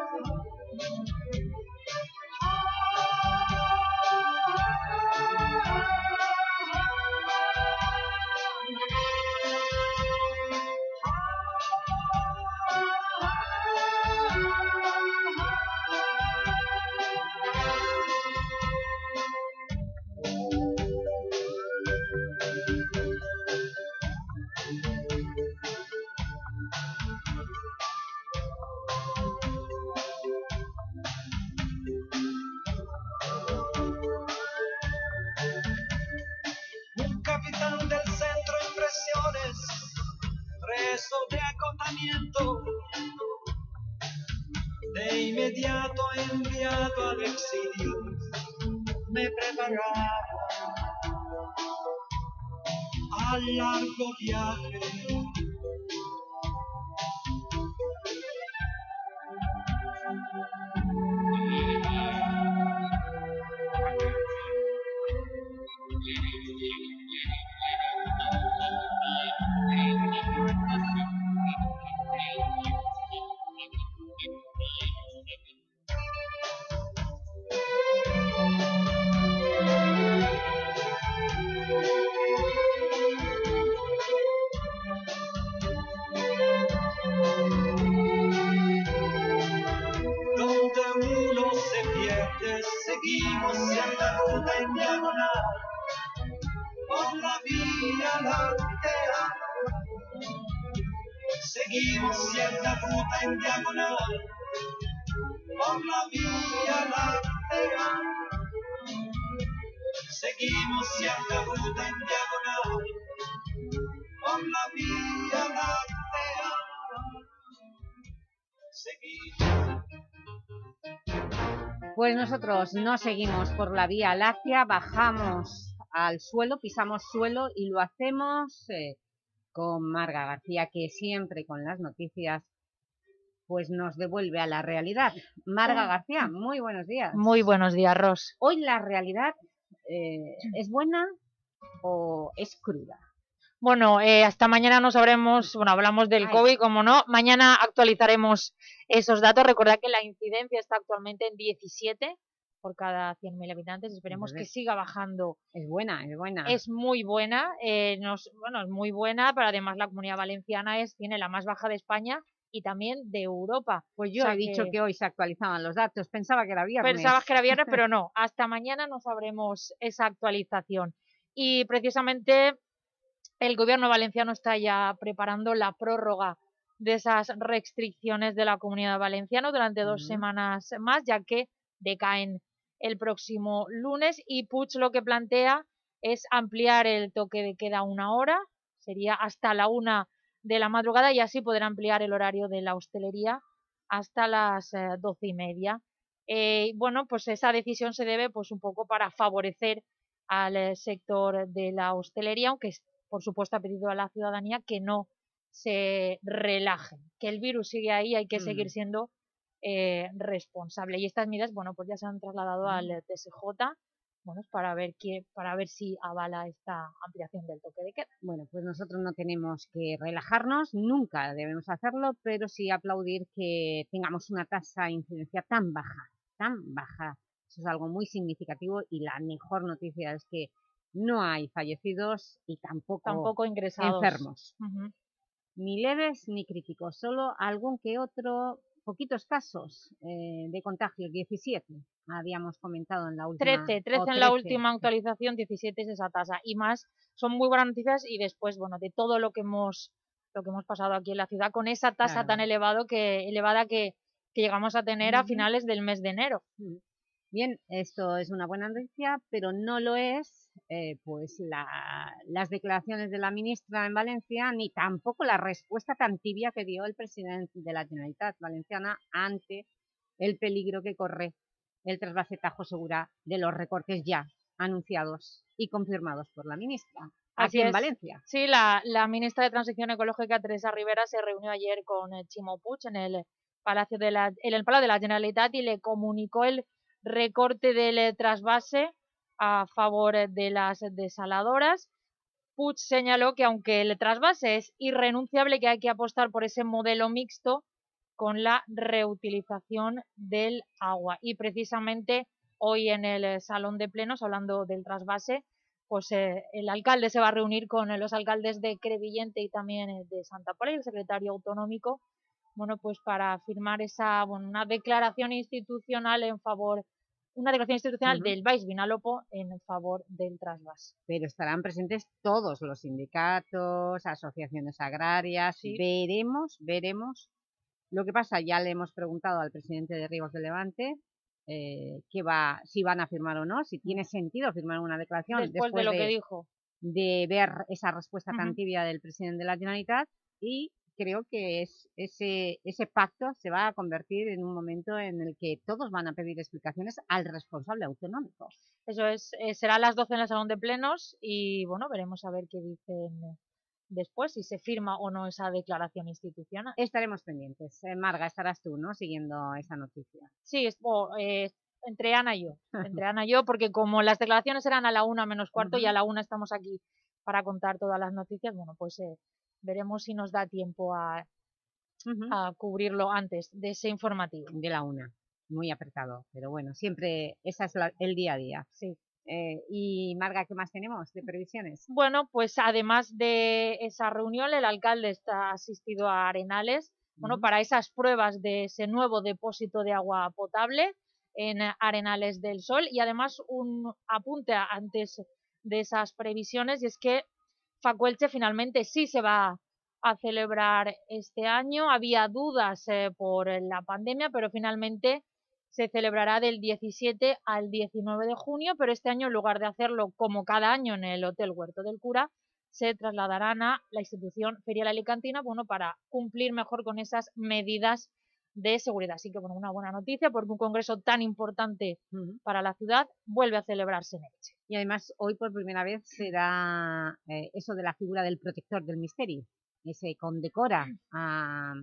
Pues nosotros no seguimos por la Vía Láctea, bajamos al suelo, pisamos suelo y lo hacemos eh, con Marga García, que siempre con las noticias pues nos devuelve a la realidad. Marga García, muy buenos días. Muy buenos días, Ros. Hoy la realidad eh, ¿es buena o es cruda? Bueno, eh, hasta mañana no sabremos, bueno, hablamos del Ay. COVID, como no, mañana actualizaremos esos datos. Recordad que la incidencia está actualmente en 17 por cada 100.000 habitantes, esperemos que siga bajando. Es buena, es buena. Es muy buena, eh, nos, bueno, es muy buena, pero además la Comunidad Valenciana es, tiene la más baja de España y también de Europa. Pues yo O sea he dicho que... hoy se actualizaban los datos, pensaba que era viernes. Pensabas que era viernes, pero no. Hasta mañana no sabremos esa actualización. Y precisamente el gobierno valenciano está ya preparando la prórroga de esas restricciones de la comunidad valenciana durante dos semanas más, ya que decaen el próximo lunes y Puig lo que plantea es ampliar el toque de queda una hora, sería hasta la una de la madrugada y así poder ampliar el horario de la hostelería hasta las eh, doce y media. Eh, bueno, pues esa decisión se debe pues un poco para favorecer al eh, sector de la hostelería, aunque es- por supuesto ha pedido a la ciudadanía que no se relaje, que el virus sigue ahí, hay que seguir Mm. siendo eh, responsable. Y estas medidas, bueno, pues ya se han trasladado al eh, TSJ, bueno, para ver qué, para ver si avala esta ampliación del toque de queda. Bueno, pues nosotros no tenemos que relajarnos, nunca debemos hacerlo, pero sí aplaudir que tengamos una tasa de incidencia tan baja, tan baja. Eso es algo muy significativo y la mejor noticia es que no hay fallecidos y tampoco, Tampoco ingresados. enfermos. Ni leves ni críticos, solo algún que otro, poquitos casos eh, de contagio, 17, habíamos comentado en la última. 13, 13 o en la 13. última actualización, 17 es esa tasa. Y más, son muy buenas noticias y después, bueno, de todo lo que hemos lo que hemos pasado aquí en la ciudad con esa tasa Claro. tan elevado que, elevada que, que llegamos a tener a finales del mes de enero. Mm. Bien, esto es una buena noticia, pero no lo es eh, pues la- las declaraciones de la ministra en Valencia, ni tampoco la respuesta tan tibia que dio el presidente de la Generalitat Valenciana ante el peligro que corre el trasvase Tajo Segura de los recortes ya anunciados y confirmados por la ministra, Así aquí en es. Valencia. Sí, la, la ministra de Transición Ecológica, Teresa Rivera, se reunió ayer con eh, Chimo Puig en el Palacio de la, en el Palau de la Generalitat y le comunicó el recorte del eh, trasvase a favor de las desaladoras. Puig señaló que aunque el trasvase es irrenunciable, que hay que apostar por ese modelo mixto con la reutilización del agua. Y precisamente hoy en el eh, Salón de Plenos, hablando del trasvase, pues eh, el alcalde se va a reunir con eh, los alcaldes de Crevillente y también de Santa Pola y el secretario autonómico, bueno, pues para firmar esa, bueno, una declaración institucional en favor, una declaración institucional del Baix Vinalopó en favor del trasvase. pero estarán presentes todos los sindicatos, asociaciones agrarias. Veremos, veremos lo que pasa. Ya le hemos preguntado al presidente de Ríos de Levante eh, qué va, si van a firmar o no, si tiene sentido firmar una declaración Después de lo que dijo. de ver esa respuesta tan Ujú. tibia del presidente de la Generalitat y creo que es, ese, ese pacto se va a convertir en un momento en el que todos van a pedir explicaciones al responsable autonómico. Eso es, eh, será a las 12 en el Salón de Plenos y bueno, veremos a ver qué dicen después, si se firma o no esa declaración institucional. Estaremos pendientes. Eh, Marga, estarás tú, ¿no?, siguiendo esa noticia. Sí, es, o, eh, entre Ana y yo, entre Ana y yo, porque como las declaraciones eran a la una menos cuarto y a la una estamos aquí para contar todas las noticias, bueno, pues eh, veremos si nos da tiempo a, a cubrirlo antes de ese informativo. De la una, muy apretado, pero bueno, siempre esa es la- el día a día. Sí. Eh, y Marga, ¿qué más tenemos de previsiones? Bueno, pues además de esa reunión, el alcalde está asistido a Arenales, bueno, para esas pruebas de ese nuevo depósito de agua potable en Arenales del Sol y además un apunte antes de esas previsiones y es que Facuelche finalmente sí se va a celebrar este año. Había dudas eh, por la pandemia, pero finalmente se celebrará del 17 al 19 de junio, pero este año en lugar de hacerlo como cada año en el Hotel Huerto del Cura, se trasladarán a la institución ferial alicantina bueno, para cumplir mejor con esas medidas de seguridad. Así que bueno, una buena noticia porque un congreso tan importante para la ciudad vuelve a celebrarse en Elche. Y además hoy por primera vez será eh, eso de la figura del protector del misterio, que se condecora a,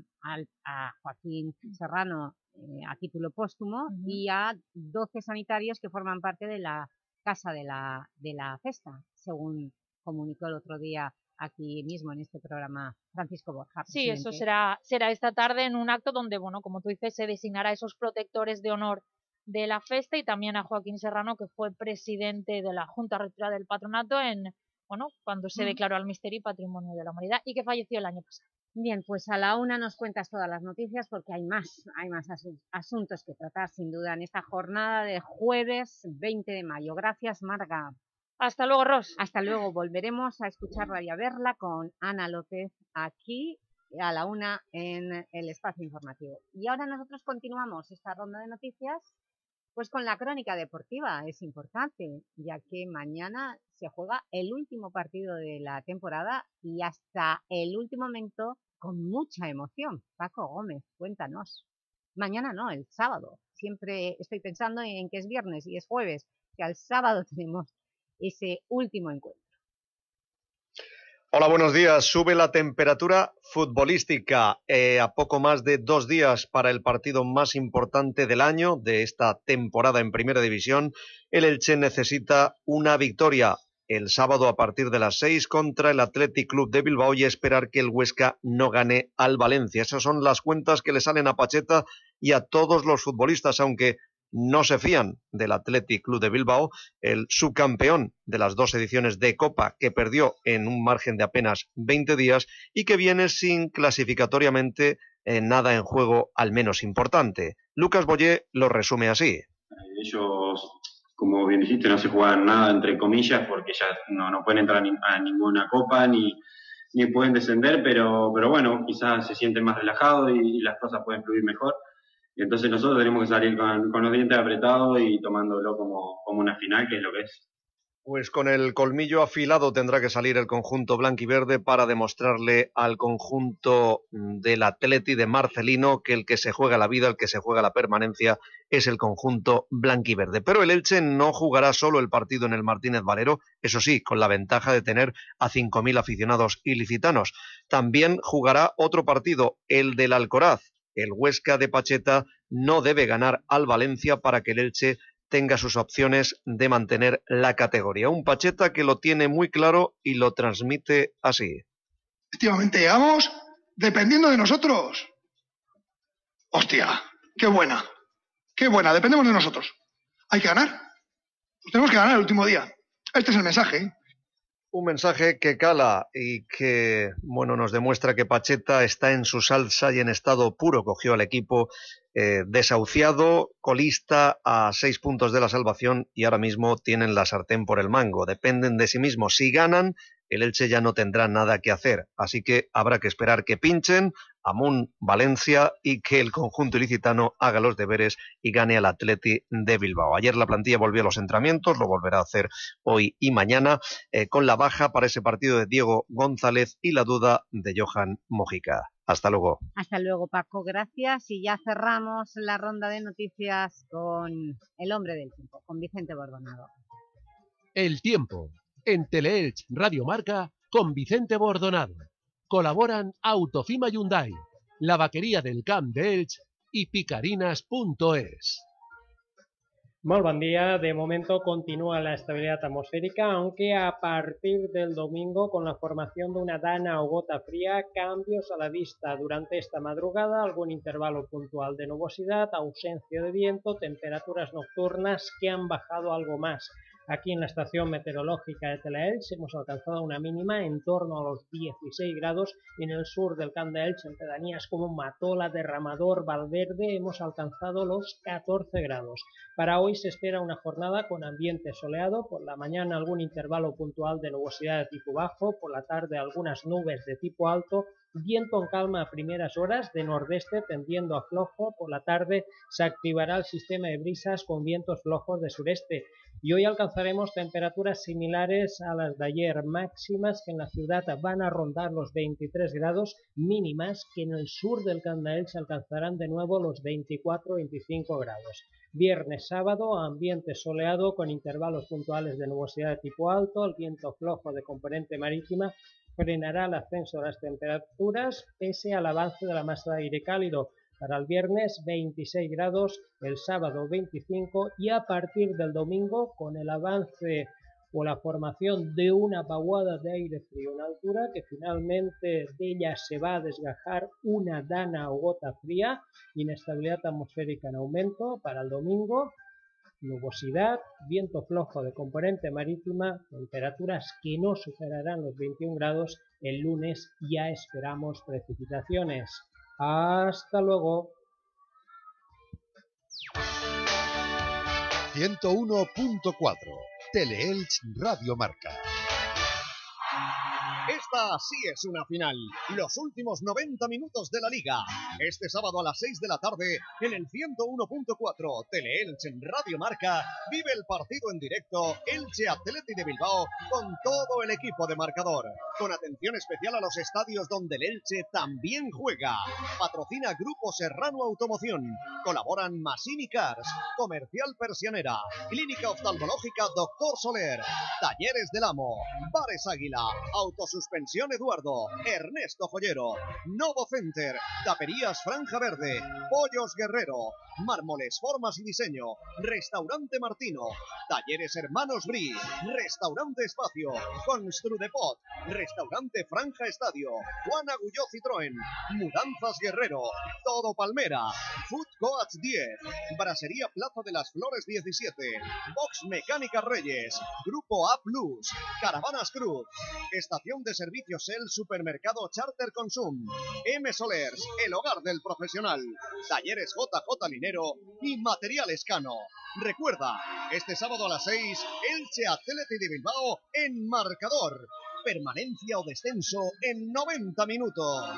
a Joaquín Serrano eh, a título póstumo y a 12 sanitarios que forman parte de la Casa de la, de la Festa, según comunicó el otro día aquí mismo en este programa Francisco Borja. Sí, eso será, será esta tarde en un acto donde, bueno, como tú dices, se designará a esos protectores de honor de la festa y también a Joaquín Serrano, que fue presidente de la Junta Rectora del Patronato en, bueno, cuando se declaró al Misterio Patrimonio de la Humanidad y que falleció el año pasado. Bien, pues a la una nos cuentas todas las noticias porque hay más, hay más asuntos que tratar sin duda en esta jornada de jueves 20 de mayo. Gracias, Marga. Hasta luego, Ros. Hasta luego. Volveremos a escucharla y a verla con Ana López aquí a la una en el espacio informativo. Y ahora nosotros continuamos esta ronda de noticias pues con la crónica deportiva. Es importante, ya que mañana se juega el último partido de la temporada y hasta el último momento con mucha emoción. Paco Gómez, cuéntanos. Mañana no, el sábado. Siempre estoy pensando en que es viernes y es jueves, que al sábado tenemos ese último encuentro. Hola, buenos días. Sube la temperatura futbolística eh, a poco más de dos días para el partido más importante del año de esta temporada en Primera División. El Elche necesita una victoria el sábado a partir de las seis contra el Athletic Club de Bilbao y esperar que el Huesca no gane al Valencia. Esas son las cuentas que le salen a Pacheta y a todos los futbolistas, aunque no se fían del Athletic Club de Bilbao, el subcampeón de las dos ediciones de Copa que perdió en un margen de apenas 20 días y que viene sin clasificatoriamente eh, nada en juego al menos importante. Lucas Boyé lo resume así. Ellos, como bien dijiste, no se juegan nada entre comillas porque ya no, no pueden entrar a, ninguna Copa ni, ni pueden descender, pero, pero bueno, quizás se sienten más relajados y las cosas pueden fluir mejor entonces nosotros tenemos que salir con, los dientes apretados y tomándolo como, como una final, que es lo que es. Pues con el colmillo afilado tendrá que salir el conjunto blanquiverde para demostrarle al conjunto del Atleti de Marcelino que el que se juega la vida, el que se juega la permanencia es el conjunto blanquiverde. Pero el Elche no jugará solo el partido en el Martínez Valero, eso sí, con la ventaja de tener a 5.000 aficionados ilicitanos. También jugará otro partido, el del Alcoraz, el Huesca de Pacheta no debe ganar al Valencia para que el Elche tenga sus opciones de mantener la categoría. Un Pacheta que lo tiene muy claro y lo transmite así. Efectivamente, llegamos dependiendo de nosotros. Hostia, qué buena, qué buena, dependemos de nosotros. Hay que ganar. tenemos que ganar el último día. Este es el mensaje. ¿eh? Un mensaje que cala y que, bueno, nos demuestra que Pacheta está en su salsa y en estado puro. Cogió al equipo eh, desahuciado, colista a seis puntos de la salvación y ahora mismo tienen la sartén por el mango. Dependen de sí mismos. Si ganan, el Elche ya no tendrá nada que hacer. Así que habrá que esperar que pinchen Amun Valencia y que el conjunto ilicitano haga los deberes y gane al Atleti de Bilbao. Ayer la plantilla volvió a los entrenamientos, lo volverá a hacer hoy y mañana, eh, con la baja para ese partido de Diego González y la duda de Johan Mojica. Hasta luego. Hasta luego, Paco. Gracias. Y ya cerramos la ronda de noticias con el hombre del tiempo, con Vicente Bordonado. El tiempo en Teleelch Radio Marca con Vicente Bordonado. Colaboran Autofima Hyundai, la vaquería del Camp de Elch y picarinas.es. Muy buen día. De momento continúa la estabilidad atmosférica, aunque a partir del domingo, con la formación de una dana o gota fría, cambios a la vista. Durante esta madrugada, algún intervalo puntual de nubosidad, ausencia de viento, temperaturas nocturnas que han bajado algo más Aquí en la estación meteorológica de Telaelch hemos alcanzado una mínima en torno a los 16 grados. En el sur del Camp de Elche, en pedanías como Matola, Derramador, Valverde, hemos alcanzado los 14 grados. Para hoy se espera una jornada con ambiente soleado. Por la mañana algún intervalo puntual de nubosidad de tipo bajo. Por la tarde algunas nubes de tipo alto viento en calma a primeras horas de nordeste tendiendo a flojo, por la tarde se activará el sistema de brisas con vientos flojos de sureste y hoy alcanzaremos temperaturas similares a las de ayer, máximas que en la ciudad van a rondar los 23 grados, mínimas que en el sur del Candael se alcanzarán de nuevo los 24-25 grados. Viernes, sábado, ambiente soleado con intervalos puntuales de nubosidad de tipo alto, el viento flojo de componente marítima frenará el ascenso de las temperaturas pese al avance de la masa de aire cálido. Para el viernes 26 grados, el sábado 25 y a partir del domingo con el avance o la formación de una vaguada de aire frío en altura que finalmente de ella se va a desgajar una dana o gota fría, inestabilidad atmosférica en aumento para el domingo nubosidad, viento flojo de componente marítima, temperaturas que no superarán los 21 grados, el lunes ya esperamos precipitaciones. Hasta luego. 101.4 Teleelch Radio Marca. Esta sí es una final. Los últimos 90 minutos de la liga. Este sábado a las 6 de la tarde en el 101.4 Teleelche en Radio Marca vive el partido en directo Elche Atleti de Bilbao con todo el equipo de marcador. Con atención especial a los estadios donde el Elche también juega. Patrocina Grupo Serrano Automoción. Colaboran Masini Cars, Comercial Persianera, Clínica Oftalmológica Doctor Soler, Talleres del Amo, Bares Águila, Autos Eduardo, Ernesto Joyero, Novo Center, Taperías Franja Verde, Pollos Guerrero, Mármoles Formas y Diseño, Restaurante Martino, Talleres Hermanos Bri, Restaurante Espacio, Construdepot, Restaurante Franja Estadio, Juan Agulló Citroën, Mudanzas Guerrero, Todo Palmera, Food Coats 10, Brasería Plaza de las Flores 17, Box Mecánica Reyes, Grupo A Plus, Caravanas Cruz, Estación de Servicios El Supermercado Charter Consum, M Solers, el hogar del profesional, Talleres JJ Linero y Materiales Cano. Recuerda, este sábado a las 6, Elche Atleti de Bilbao en marcador. Permanencia o descenso en 90 minutos.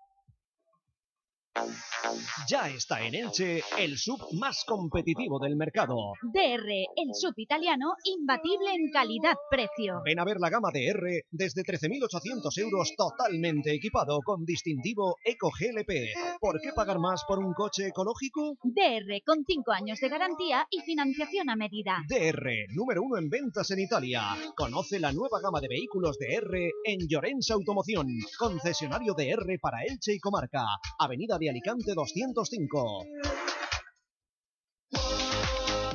Ya está en Elche el sub más competitivo del mercado. DR, el sub italiano imbatible en calidad-precio. Ven a ver la gama DR desde 13.800 euros totalmente equipado con distintivo Eco GLP. ¿Por qué pagar más por un coche ecológico? DR, con 5 años de garantía y financiación a medida. DR, número uno en ventas en Italia. Conoce la nueva gama de vehículos DR en Llorens Automoción, concesionario DR para Elche y Comarca. Avenida de Alicante 205.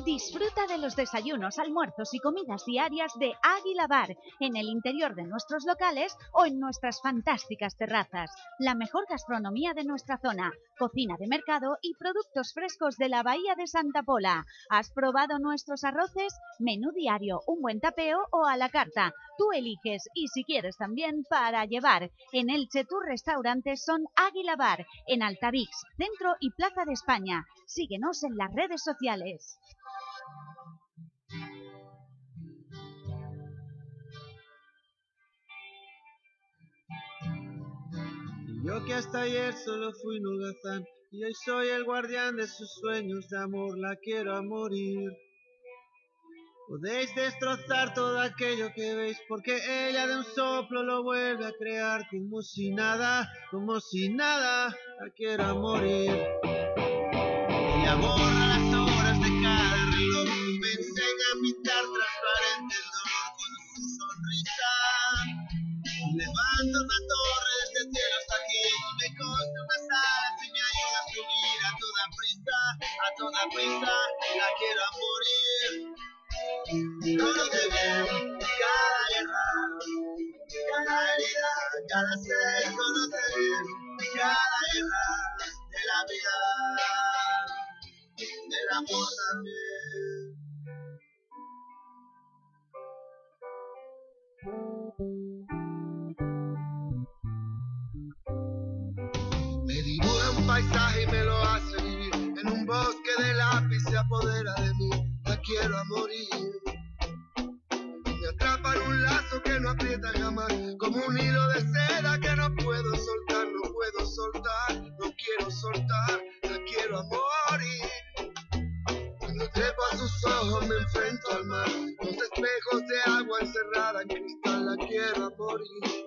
Disfruta de los desayunos, almuerzos y comidas diarias de Águila Bar en el interior de nuestros locales o en nuestras fantásticas terrazas. La mejor gastronomía de nuestra zona, cocina de mercado y productos frescos de la Bahía de Santa Pola. ¿Has probado nuestros arroces? Menú diario, un buen tapeo o a la carta. Tú eliges y si quieres también para llevar. En Elche tus restaurantes son Águila Bar, en Altavix, Centro y Plaza de España. Síguenos en las redes sociales. Yo que hasta ayer solo fui un y hoy soy el guardián de sus sueños de amor, la quiero a morir. Podéis destrozar todo aquello que veis, porque ella de un soplo lo vuelve a crear, como si nada, como si nada la quiera morir. Ella borra las horas de cada reloj y me enseña a pintar transparente el dolor con su sonrisa. Levanta una torre desde el cielo hasta aquí y me consta una sala que me ayuda a subir a toda prisa, a toda prisa, la quiero Conoce bien cada guerra, cada herida, cada ser. Conoce bien cada guerra de la vida, del amor también. Me dibuja un paisaje y me lo hace vivir. En un bosque de lápiz se apodera de mí. La quiero a morir. Un lazo que no aprieta jamás. Como un hilo de seda que no puedo soltar, no puedo soltar, no quiero soltar. La quiero a morir. Cuando trepo a sus ojos me enfrento al mar. Los espejos de agua encerrada en cristal. La quiero a morir.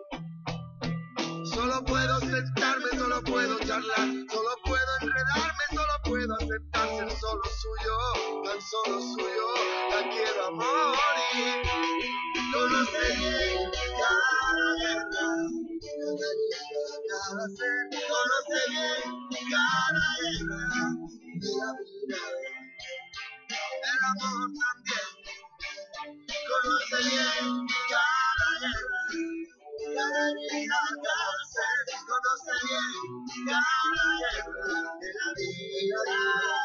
Solo puedo sentarme, solo puedo charlar, solo puedo enredarme, solo puedo aceptar ser solo suyo, tan solo suyo, la quiero a morir. Conoce bien cada guerra, cada ser, conoce bien cada guerra de la vida, el amor también. Conoce bien cada guerra. Cada herida, cada ser, conoce bien cada guerra de la vida,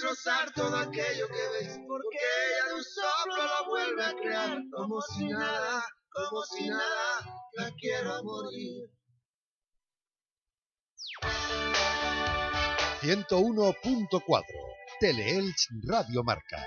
destrozar todo aquello que veis, porque ella de un soplo lo vuelve a crear, como si nada, como si nada, la quiero morir. 101.4 Teleelch Radio Marca.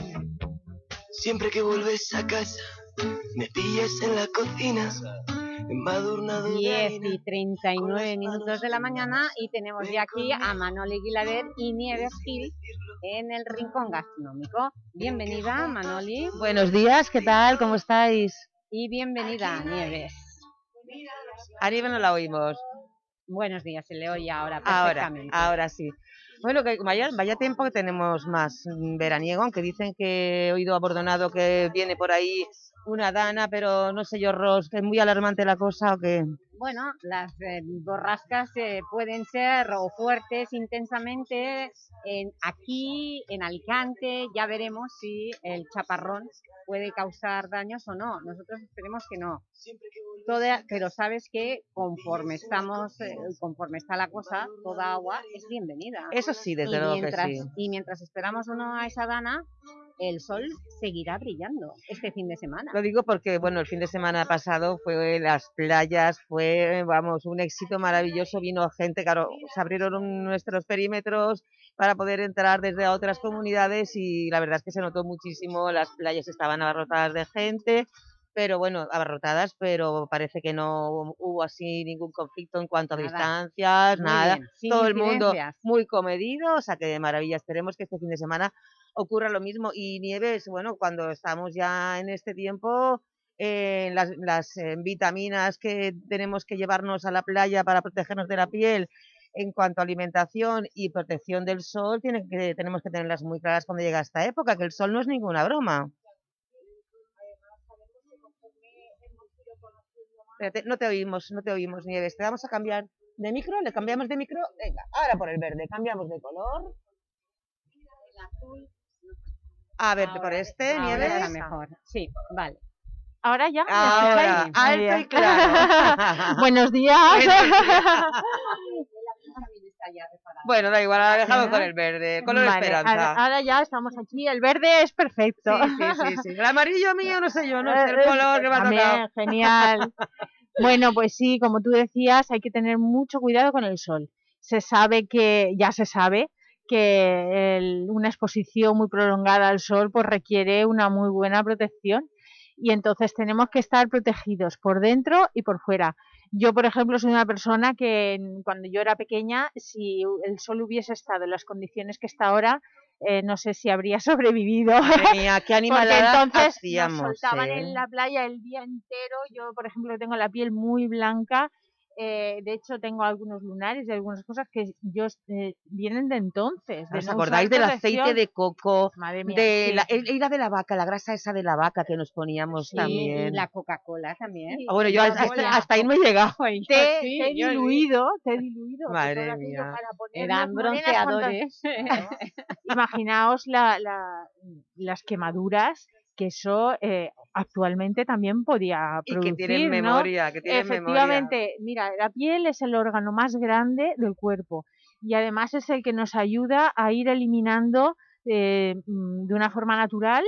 Siempre que vuelves a casa, me pillas en la cocina, embadurnado de 10 harina. y 39 minutos de la mañana y tenemos ya aquí a Manoli Guilaber y Nieves Gil en el Rincón Gastronómico. Bienvenida, Manoli. Buenos días, ¿qué tal? ¿Cómo estáis? Y bienvenida, Nieves. A Nieves no la oímos. Buenos días, se le oye ahora Ahora, perfectamente. ahora sí. Bueno, que vaya, vaya tiempo que tenemos más mm, veraniego, aunque dicen que he oído a Bordonado que viene por ahí una dana, pero no sé yo, Ros, que es muy alarmante la cosa o que... Bueno, las eh, borrascas eh, pueden ser o fuertes intensamente en, aquí, en Alicante, ya veremos si el chaparrón puede causar daños o no. Nosotros esperemos que no. Toda, pero sabes que conforme estamos, eh, conforme está la cosa, toda agua es bienvenida. Eso sí, desde luego que sí. Y mientras esperamos uno a esa dana, el sol seguirá brillando este fin de semana. Lo digo porque, bueno, el fin de semana pasado fue las playas, fue, vamos, un éxito maravilloso, vino gente, claro, se abrieron nuestros perímetros para poder entrar desde otras comunidades y la verdad es que se notó muchísimo, las playas estaban abarrotadas de gente, pero bueno, abarrotadas, pero parece que no hubo así ningún conflicto en cuanto a Nada. distancias, Muy nada, todo el mundo muy comedido, o sea que de maravilla, esperemos que este fin de semana ocurra lo mismo. Y Nieves, bueno, cuando estamos ya en este tiempo, eh, las, las eh, vitaminas que tenemos que llevarnos a la playa para protegernos de la piel en cuanto a alimentación y protección del sol, tienen que, tenemos que tenerlas muy claras cuando llega esta época, que el sol no es ninguna broma. Espérate, no te oímos, no te oímos, Nieves. Te vamos a cambiar de micro, le cambiamos de micro. Venga, ahora por el verde, cambiamos de color. A ver, por este, Ahora Nieves. está mejor. Sí, vale. Ahora ya. ¿me Ahora, alto y claro. Buenos días. Bueno, da igual, ahora dejamos con el verde, color Vale, esperanza. Ahora, ahora ya estamos aquí. El verde es perfecto. Sí, sí, sí, sí. El amarillo mío, no sé yo, no sé el color que también, tocado. genial. Bueno, pues sí, como tú decías, hay que tener mucho cuidado con el sol. Se sabe que, ya se sabe, que el- una exposición muy prolongada al sol pues requiere una muy buena protección y entonces tenemos que estar protegidos por dentro y por fuera. Yo, por ejemplo, soy una persona que cuando yo era pequeña, si el sol hubiese estado en las condiciones que está ahora, eh, no sé si habría sobrevivido. Mía, qué Porque animaladas entonces hacíamos, nos soltaban ¿eh? en la playa el día entero. Yo, por ejemplo, tengo la piel muy blanca. Eh, de hecho, tengo algunos lunares y algunas cosas que yo eh, vienen de entonces. De ¿Os no acordáis del aceite de coco? Madre mía, de sí. la, era de la vaca, la grasa esa de la vaca que nos poníamos Sí, también. y la Coca-Cola también. Ah, bueno, yo hasta, ahí no he llegado. Té yo sí. diluido, té diluido. que Madre mía. Eran bronceadores. Imaginaos la- la- las quemaduras que eso eh, actualmente también podía Y producir, que tienen ¿no? memoria, que tienen memoria. Efectivamente, mira, la piel es el órgano más grande del cuerpo y además es el que nos ayuda a ir eliminando eh, mm, de una forma natural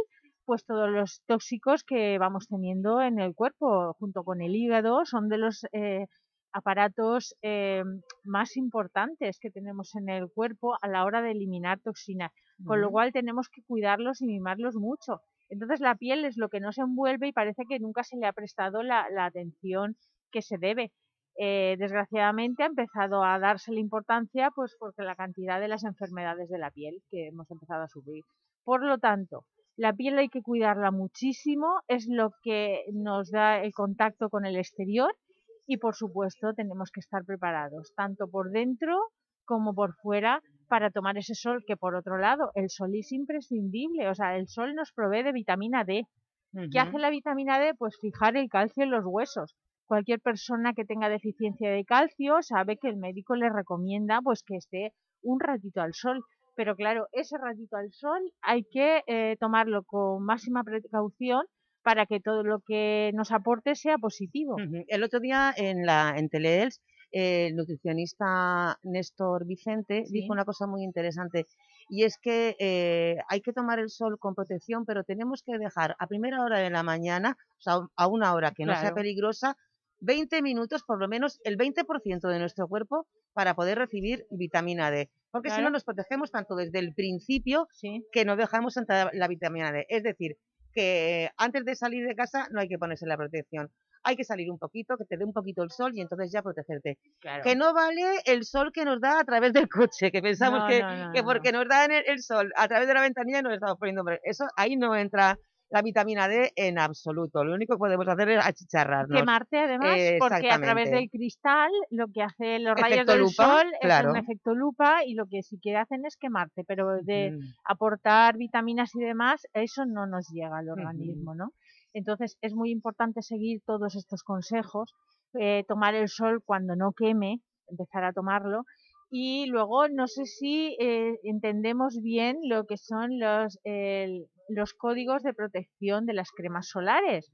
pues todos los tóxicos que vamos teniendo en el cuerpo junto con el hígado son de los eh, aparatos eh, más importantes que tenemos en el cuerpo a la hora de eliminar toxinas, con lo cual tenemos que cuidarlos y mimarlos mucho. Entonces la piel es lo que nos envuelve y parece que nunca se le ha prestado la, atención que se debe. Eh, desgraciadamente ha empezado a darse la importancia pues porque la cantidad de las enfermedades de la piel que hemos empezado a subir. Por lo tanto, la piel hay que cuidarla muchísimo, es lo que nos da el contacto con el exterior y por supuesto tenemos que estar preparados, tanto por dentro como por fuera, para tomar ese sol, que por otro lado, el sol es imprescindible, o sea, el sol nos provee de vitamina D. ¿Qué hace la vitamina D? Pues fijar el calcio en los huesos. Cualquier persona que tenga deficiencia de calcio sabe que el médico le recomienda pues que esté un ratito al sol. Pero claro, ese ratito al sol hay que eh, tomarlo con máxima precaución para que todo lo que nos aporte sea positivo. El otro día en, la, en Teleels, el nutricionista Néstor Vicente Sí. dijo una cosa muy interesante y es que eh, hay que tomar el sol con protección, pero tenemos que dejar a primera hora de la mañana, o sea, a una hora que no sea peligrosa, 20 minutos, por lo menos el 20% de nuestro cuerpo para poder recibir vitamina D. Porque si no nos protegemos tanto desde el principio que no dejamos entrar la vitamina D. Es decir, que antes de salir de casa no hay que ponerse la protección. Hay que salir un poquito, que te dé un poquito el sol y entonces ya protegerte. Claro. Que no vale el sol que nos da a través del coche, que pensamos No, que, no, no, que no. porque nos da el, el sol a través de la ventanilla nos estamos poniendo... hombre, Eso, ahí no entra la vitamina D en absoluto. Lo único que podemos hacer es achicharrarnos. Quemarte además, Eh, porque a través del cristal lo que hace los rayos Efecto del lupa, sol es un efecto lupa y lo que sí que hacen es quemarte, pero de Ujú. aportar vitaminas y demás, eso no nos llega al organismo, ¿no? Entonces es muy importante seguir todos estos consejos, eh, tomar el sol cuando no queme, empezar a tomarlo. Y luego no sé si eh, entendemos bien lo que son los, el- los códigos de protección de las cremas solares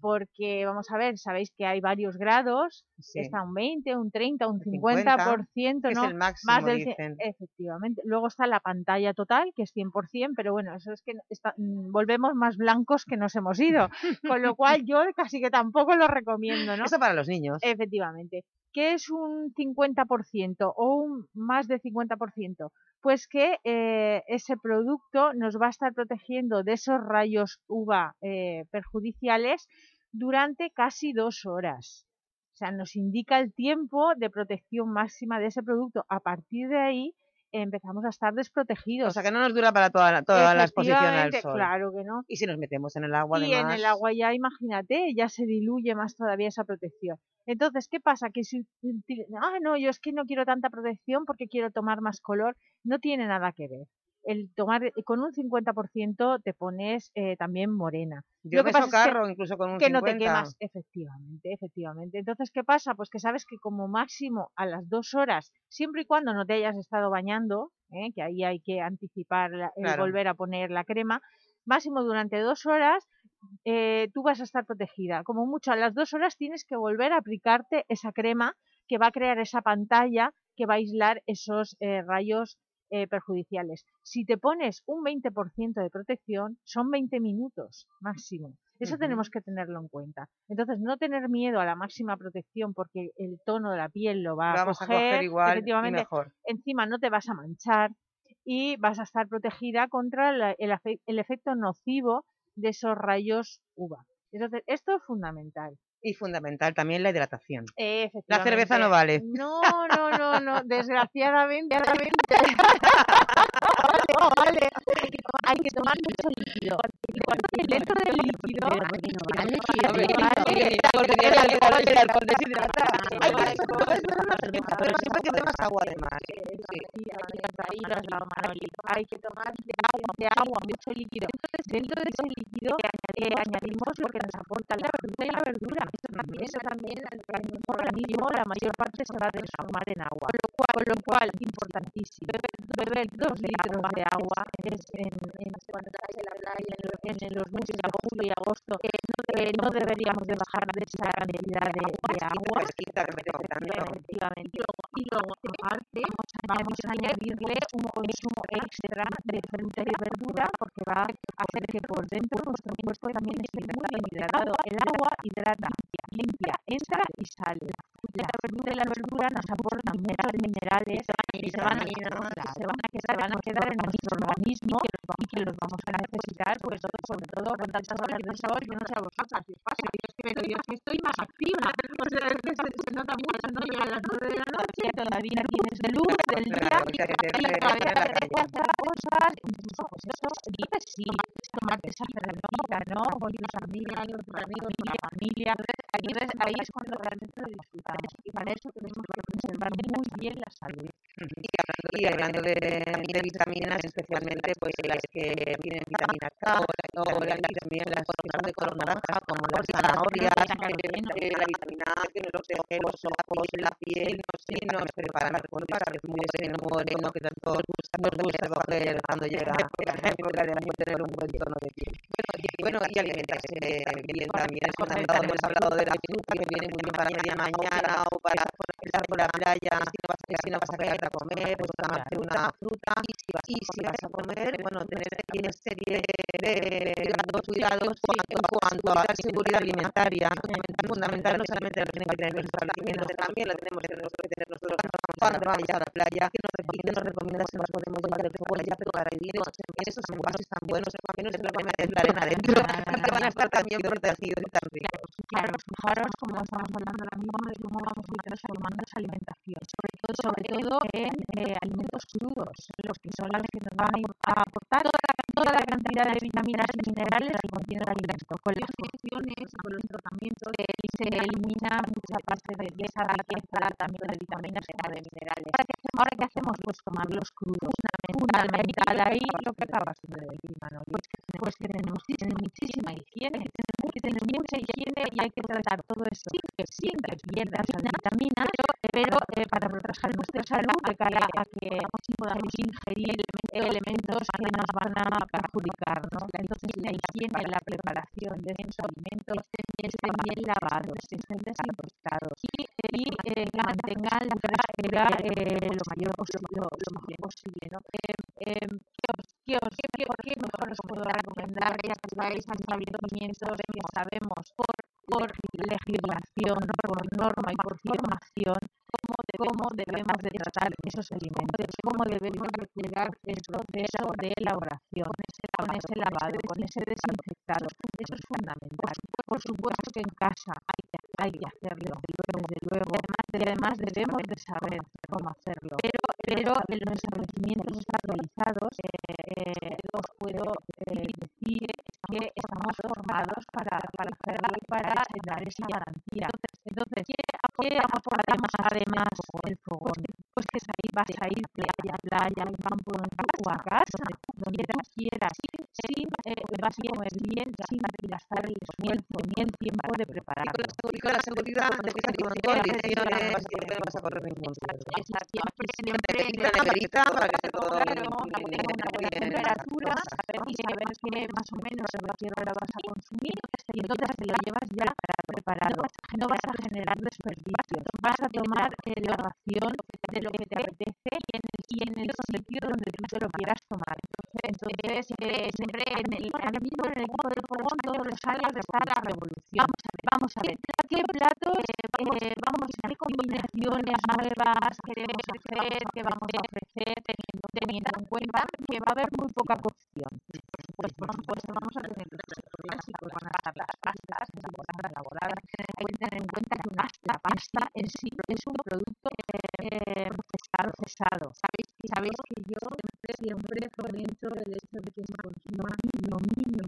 porque vamos a ver, sabéis que hay varios grados, Sí. está un 20, un 30, un 50, 50%, que es ¿no? el máximo, Más del dicen. efectivamente. Luego está la pantalla total, que es 100%, pero bueno, eso es que está- mm, volvemos más blancos que nos hemos ido, con lo cual yo casi que tampoco lo recomiendo, ¿no? Eso para los niños. Efectivamente. ¿Qué es un 50% o un más de 50%? Pues que eh, ese producto nos va a estar protegiendo de esos rayos UVA eh, perjudiciales durante casi dos horas. O sea, nos indica el tiempo de protección máxima de ese producto. A partir de ahí empezamos a estar desprotegidos. O sea, que no nos dura para toda la, toda la exposición al sol. Claro que no. Y si nos metemos en el agua, Y además... en el agua ya, imagínate, ya se diluye más todavía esa protección. Entonces, ¿qué pasa? Que si, ah, no, yo es que no quiero tanta protección porque quiero tomar más color, no tiene nada que ver. El tomar con un 50% te pones eh, también morena. Yo Lo que me pasa es que- incluso con un que no te 50. quemas, efectivamente, efectivamente. Entonces, ¿qué pasa? Pues que sabes que como máximo a las dos horas, siempre y cuando no te hayas estado bañando, ¿eh? que ahí hay que anticipar, la- el Claro. volver a poner la crema, máximo durante dos horas eh, tú vas a estar protegida. Como mucho a las dos horas tienes que volver a aplicarte esa crema que va a crear esa pantalla que va a aislar esos eh, rayos eh, perjudiciales. Si te pones un 20% de protección, son 20 minutos máximo. Eso tenemos que tenerlo en cuenta. Entonces, no tener miedo a la máxima protección porque el tono de la piel lo va Vamos a a coger. coger igual y efectivamente, mejor. Encima no te vas a manchar y vas a estar protegida contra el efecto nocivo de esos rayos UVA. Entonces, esto es fundamental. Y fundamental también la hidratación. Eh, La cerveza no vale. No, no, no, no. Desgraciadamente, no vale. Hay que tomar, tomar mucho líquido. Dentro del líquido. el el. Hay que beber una agua además. Hay que tomar de agua, mucho líquido. Entonces, dentro de ese líquido añadimos lo que nos aporta la verdura y la verdura. Eso también, al organismo, la mayor parte se va a transformar en agua. Con lo cual, importantísimo, de agua es en, en, cuando estás en la playa, en, los- en los meses de julio y agosto, eh, no, no deberíamos de bajar de esa cantidad de, de agua. Efectivamente. Y luego, y luego aparte, vamos a añadirle un consumo extra de fruta y verdura porque va a hacer que por dentro nuestro cuerpo también esté muy bien hidratado. El agua hidrata, limpia, entra y sale. La verdura y la verdura nos aportan muchos minerales y se van a, a, se van a quedar en y que los vamos a necesitar, pues sobre todo con tantas horas de sol, yo no sé a vosotras qué que pero yo que estoy más activa, se, nota a las 9 de la noche todavía tienes de luz, del día, y hacer cosas, incluso pues eso, sí, tomarte esa ¿no? Con con amigos, con familia, ahí es cuando realmente disfrutamos y para eso tenemos que conservar muy bien la salud. Y hablando, hablando de, de vitaminas, especialmente pues las que tienen vitamina K o, la- o las, también las que son de color naranja, como las zanahorias, la vitamina A que nos protege los ojos, la piel, nos, y nos prepara el cuerpo para muy ese moreno que tanto nos gusta coger cuando llega la época de muy tener un buen tono de piel. Bueno, y, alimentarse bien también. Es fundamental. Hemos hablado de la fruta que viene muy bien para media mañana o para estar por la playa. Si no vas, no a quedarte a comer, pues tomarte una fruta. Y si vas, y si vas a comer, bueno, tener una serie de cuidados, cuidados en cuanto a la seguridad alimentaria. Fundamental, no solamente lo tienen que tener los establecimientos, también lo tenemos que tener nosotros cuando vamos a la playa. Que nos, podemos llevar de ya preparaditos. Esos envases tan buenos que no se lo van a meter arena adentro y que van a estar también protegidos y tan ricos. Claro, fijaros estamos hablando ahora mismo de cómo vamos a ir transformando esa alimentación, sobre todo, sobre todo en eh, alimentos crudos, los que son los que nos van a aportar toda la, toda la cantidad de vitaminas y minerales que contiene el alimento. Con las infusiones, con los tratamientos, eh, se elimina mucha parte de, de esa riqueza también de vitaminas y de minerales. Ahora, ¿qué? Ahora, ¿qué hacemos? Pues tomarlos crudos. Fundamental ahí lo que acabas de decir, Manoli, pues pues que tenemos que tener muchísima higiene, tenemos que tener mucha higiene y hay que tratar todo eso sin que, sin que pierdas las vitaminas, pero eh, para proteger nuestra salud de cara a que podamos ingerir elementos que nos van a perjudicar, ¿no? Entonces la higiene, la preparación de esos alimentos es también lavado, que estén desinfectados y, y eh, mantengan la temperatura eh, lo mayor posible, lo, mejor posible, ¿no? Eh, ¿qué, os, qué, qué, mejor os puedo recomendar ya en establecimientos que sabemos por, por legislación, por norma y por formación cómo, de, cómo debemos de tratar esos alimentos, cómo debemos de cuidar el proceso de elaboración, con ese lavado, con ese desinfectado. Eso es fundamental. Por supuesto que en casa hay que, hay que hacerlo, desde luego. Además, además debemos de saber cómo hacerlo. Pero, pero en los establecimientos estabilizados eh, eh, os puedo eh, decir que estamos formados para, para hacerlo y para dar esa garantía. Entonces, ¿qué, aportamos además el fogón? Pues que ahí vas a ir playa, playa, al campo, en tu a casa, donde tú quieras, sin, sin eh, vas a comer bien sin gastar el esfuerzo ni el tiempo de prepararlo. Y con la seguridad de que condiciones no vas a correr ningún riesgo. Exacto. Siempre la neverita para que esté todo una y saber que más o menos a qué hora vas a consumir y entonces te lo llevas ya preparado. No vas a generar desperdicios. Vas a tomar eh, la ración de lo que te apetece y en el, y en el sitio donde tú te lo quieras tomar. Entonces, eh, siempre en el, ahora mismo en el equipo del fogón todos los años está la revolución. Vamos a ver, ¿qué platos, eh, vamos a qué combinaciones nuevas queremos hacer, qué vamos a ofrecer, teniendo, teniendo en cuenta que va a haber muy poca cocción. Pues, por supuesto, vamos a tener a estar las pastas, es importante elaborar. Hay que tener en cuenta que una, la pasta en sí es un producto eh, procesado, procesado. ¿Sabéis, sabéis que yo siempre, siempre fomento el hecho de que se consuma lo mínimo,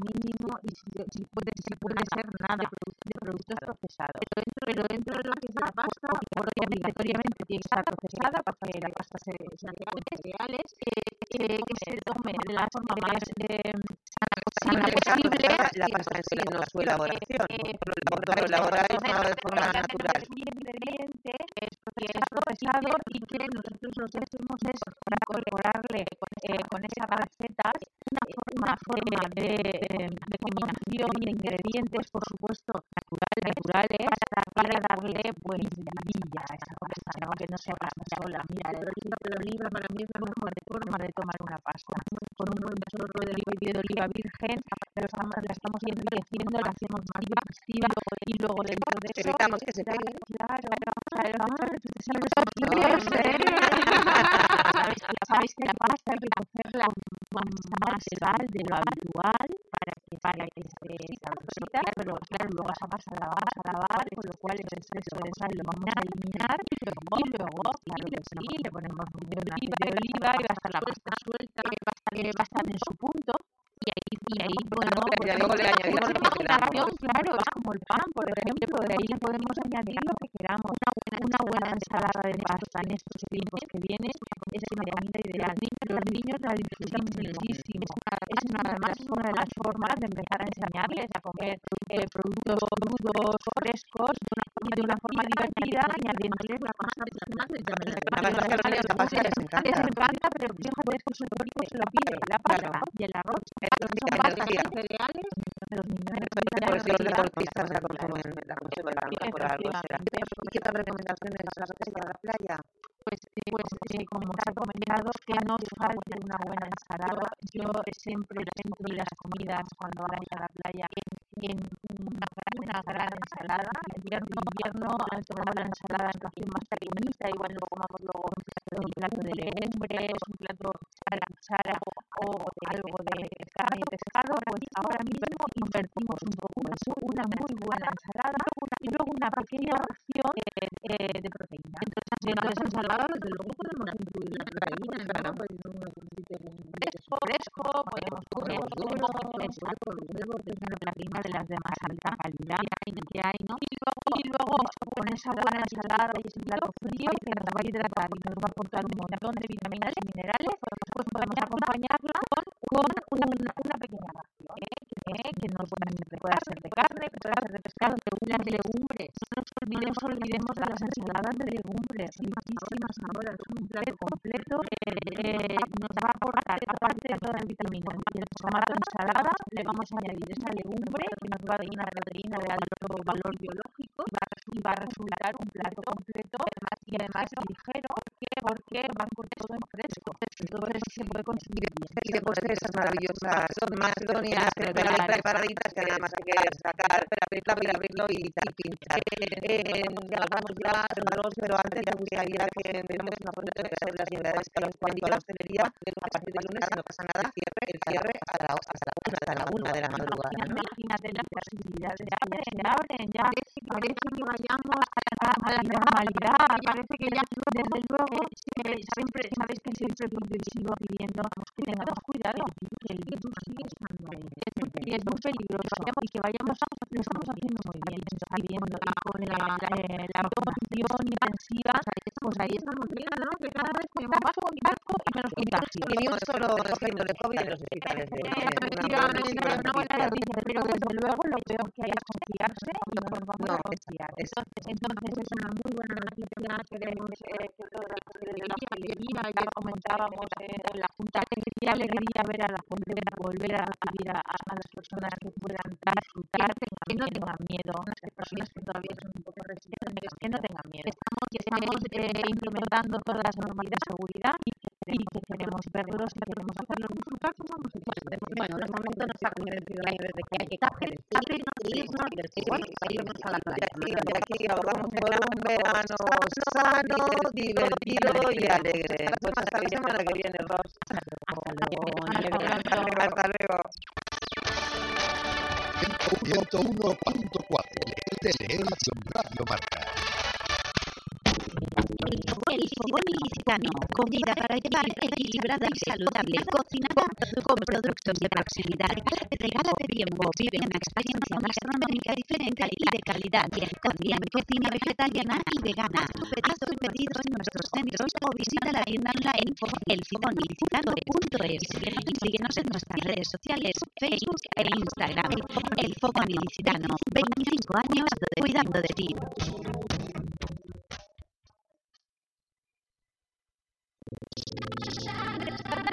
mínimo y si, si puede, si puede ser nada de productos procesados. Pero dentro, pero dentro de lo que es la pasta, obligatoriamente tiene que estar procesada porque la pasta se, se con cereales, eh, que se tome de la forma más eh, sana posible. La pasta en sí no su elaboración. Por lo elaborar es de forma natural. ingrediente es porque es procesado y que nosotros lo que hacemos es incorporarle eh, con esas recetas una, una forma de, eh, de combinación de ingredientes, por supuesto, natural, naturales, para, darle pues vidilla a esa pasta, que no sea pasta sola. Mira, el oliva de oliva para mí es la mejor forma de tomar una pasta. Con un buen chorro de oliva y de oliva virgen, pero estamos, la estamos enriqueciendo, la hacemos más digestiva y luego dentro de eso... Evitamos que tíos, ¿eh? Sabéis que la más de lo habitual para que, para que esté sabrosita, pero claro, luego esa pasta la vamos a lavar, con lo cual ese exceso de sal lo vamos a eliminar y luego, y claro que sí, le ponemos un de oliva, y va a estar la pasta suelta, que a va a estar en su punto y ahí, y ahí que queramos. Claro, es como el pan, por ejemplo, de ahí le podemos añadir lo que queramos. Una buena, una buena ensalada de pasta en estos tiempos que vienen es una comida ideal. Los niños la disfrutan muchísimo. Es una, además una de las formas de empezar a enseñarles a comer eh, productos crudos, frescos, de una, de una forma divertida, añadiéndoles la pasta les encanta. Pero fíjate que cuerpo se lo pide, la pasta y el arroz. Son y cereales, los niños por eso los deportistas la consumen, la consumen por algo será. ¿Y qué otras recomendaciones para la playa? Pues, pues eh, como os he comentado, que no os falte una buena ensalada. Yo siempre centro las comidas cuando vais a la playa en, en una, una gran ensalada. En invierno, invierno tomamos la ensalada en café más pequeñita, igual luego comamos luego un plato de legumbres, un plato la cuchara o algo de carne y pescado. Pues ahora mismo invertimos un poco eso, una muy buena ensalada y luego una pequeña ración eh, de proteína. Entonces, de desde luego, podemos incluir la proteína, ¿verdad? Fresco, fresco, podemos poner huevo, exacto, el huevo, que es una proteína de las de más alta calidad que hay, ¿no? Y luego, y luego con esa buena ensalada y ese plato frío que nos va a hidratar y nos va a aportar un montón de vitaminas y minerales, pues podemos acompañarla con, con una, una pequeña ración, ¿eh? Que, que no puede ser de carne, que puede ser de pescado, de unas legumbres. No nos olvidemos de las ensaladas de legumbres, riquísimas ahora, es un plato completo, eh, nos va a aportar, aparte de todas las vitaminas, y el tomato ensalada, le vamos a añadir esa legumbre que nos va a dar una proteína de alto valor biológico y va a resultar un plato completo además, y además ligero porque, porque va con todo en fresco. Todo eso se puede conseguir bien. Y después de esas maravillosas son macedonias que vienen preparaditas que además hay que sacar, abrirlo, abrirlo y pinchar. Eh, ya vamos ya a pero antes ya gustaría que tenemos una foto de las novedades que en cuanto a la hostelería, a partir del lunes, no pasa nada, cierre, el cierre a la, hasta la una, hasta la una de la madrugada. ¿no? Imagínate las posibilidades ya se abren, ya parece que vayamos a la, normalidad, parece que ya desde luego siempre, sabes que siempre sigo pidiendo que tengamos cuidado, el virus sigue estando ahí, y es muy peligroso, y que vayamos, lo estamos haciendo muy bien, pidiendo con la, la, la vacunación intensiva, pues ahí estamos viendo, ¿no? Que cada vez tenemos más contacto y menos contagio. Y ni un solo enfermo de COVID en los hospitales. de- una buena noticia, pero desde luego lo peor que hay es confiarse y no nos vamos No, a confiar. Entonces, entonces es una muy buena noticia que vemos eh, que la ya comentábamos eh, en la Junta, qué alegría ver a la volver a volver a recibir a, a las personas que puedan disfrutar, no tengan miedo, las personas que todavía son un poco resistentes, que no tengan miedo. Estamos, estamos eh, implementando todas las normas de seguridad y y que queremos verlos y queremos hacerlos disfrutar como homosexuales. Bueno, los momentos nos ha convencido la de que hay que coger, abrirnos, irnos, divertirnos, irnos a la playa. Y de aquí vamos por un verano sano, divertido y alegre. Pues hasta la semana que viene, Ros. Hasta luego, Hasta luego. 101.4 Teleelch Radio Marca. El fogón ilicitano, comida para llevar equilibrada y saludable, cocinada con productos de proximidad. Regálate tiempo, vive una experiencia gastronómica diferente y de calidad. También cocina vegetariana y vegana. Haz tus pedidos en nuestros centros o visita la tienda online elfogonilicitano.es y síguenos en nuestras redes sociales, Facebook e Instagram. El Fogón Ilicitano, 25 años cuidando de ti.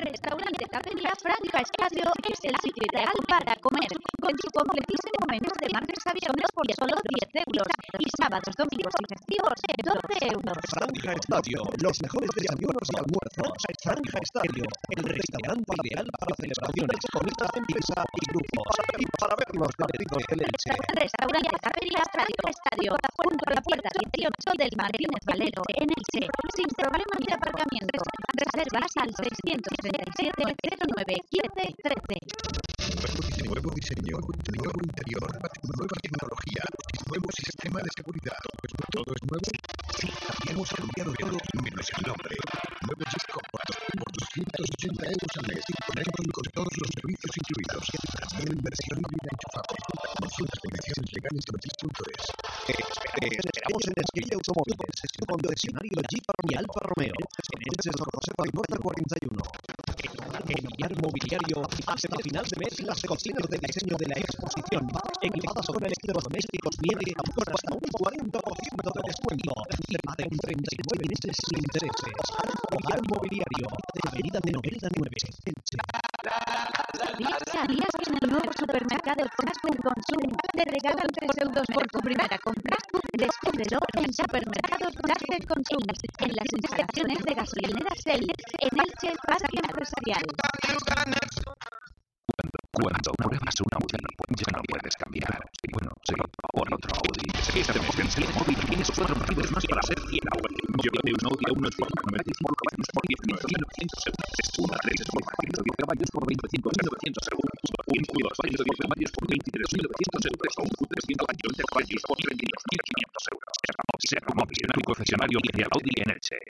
Restaurante Tapería Franca Estadio es el sitio ideal para comer, con su completísimo menú de martes a viernes por solo 10 euros y sábados, domingos y festivos 12 euros. Franja Estadio, los mejores desayunos y almuerzos. Franja Estadio, el restaurante ideal para celebraciones, comidas de empresa y grupos. Y para vernos partidos de leche. Restaurante Tapería Franca Estadio, junto a la puerta 18 del Martínez Valero, en Elche, sin problemas de aparcamiento. Reservas al 637 09 15 13. Nuevo diseño, nuevo interior, nueva tecnología, nuevo sistema de seguridad. Todo es nuevo. Sí, hemos cambiado todo menos el nombre. Nuevo disco por 280 euros al mes, con Android con todos los servicios incluidos. También en versión híbrida enchufable. Consulta condiciones legales en gis.es. Te esperamos en Esquilla Automóviles, tu concesionario Jeep y Alfa Romeo. En Elche, San José Paimota 41. En Villar Mobiliario, hasta final de mes las cocinas de diseño de la exposición, equipadas con electrodomésticos nieve con hasta un 40% de descuento y más de 39 meses sin intereses. Villar Mobiliario, Avenida de Novelda 9, Elche. ¿Sabías que en el nuevo supermercado Consum Consum te regalan 3 euros por tu primera compra? Descúbrelo en Supermercados Darter Consum, en las instalaciones de gasolineras Shell, en Elche Parque Empresarial. Cuando pruebas un Audi, ya no puedes cambiar. Y bueno, sí, por otro Audi. Esta emoción se le móvil tienes cuatro motivos más para ser 100 Audi. Llévate un Audi A1 Sport 95 caballos por 19.900 euros. Una 3 Sport 110 caballos por 25.900 euros. Un Q2 110 caballos por 23.900 euros. O un Q3 120 caballos por 22.500 euros. Serra Móvil, el único concesionario oficial Audi en Elche.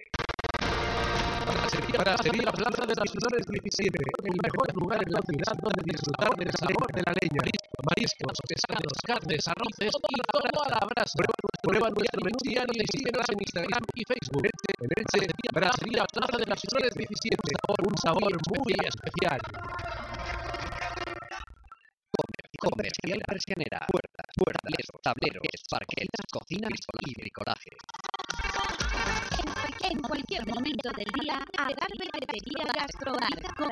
Para seguir la plaza de las Flores 17, el mejor lugar en la ciudad donde disfrutar del sabor de la leña. Mariscos, pescados, carnes, arroces y todo a la brasa. Prueba nuestro menú diario y síguenos en Instagram y Facebook. En Elche, Brassería Plaza de las Flores 17, un sabor muy especial. Comercial Persianera. Puertas, puertas, tableros, parquetas, cocinas y bricolaje. En cualquier momento del día, Agar Cafetería Gastrobar.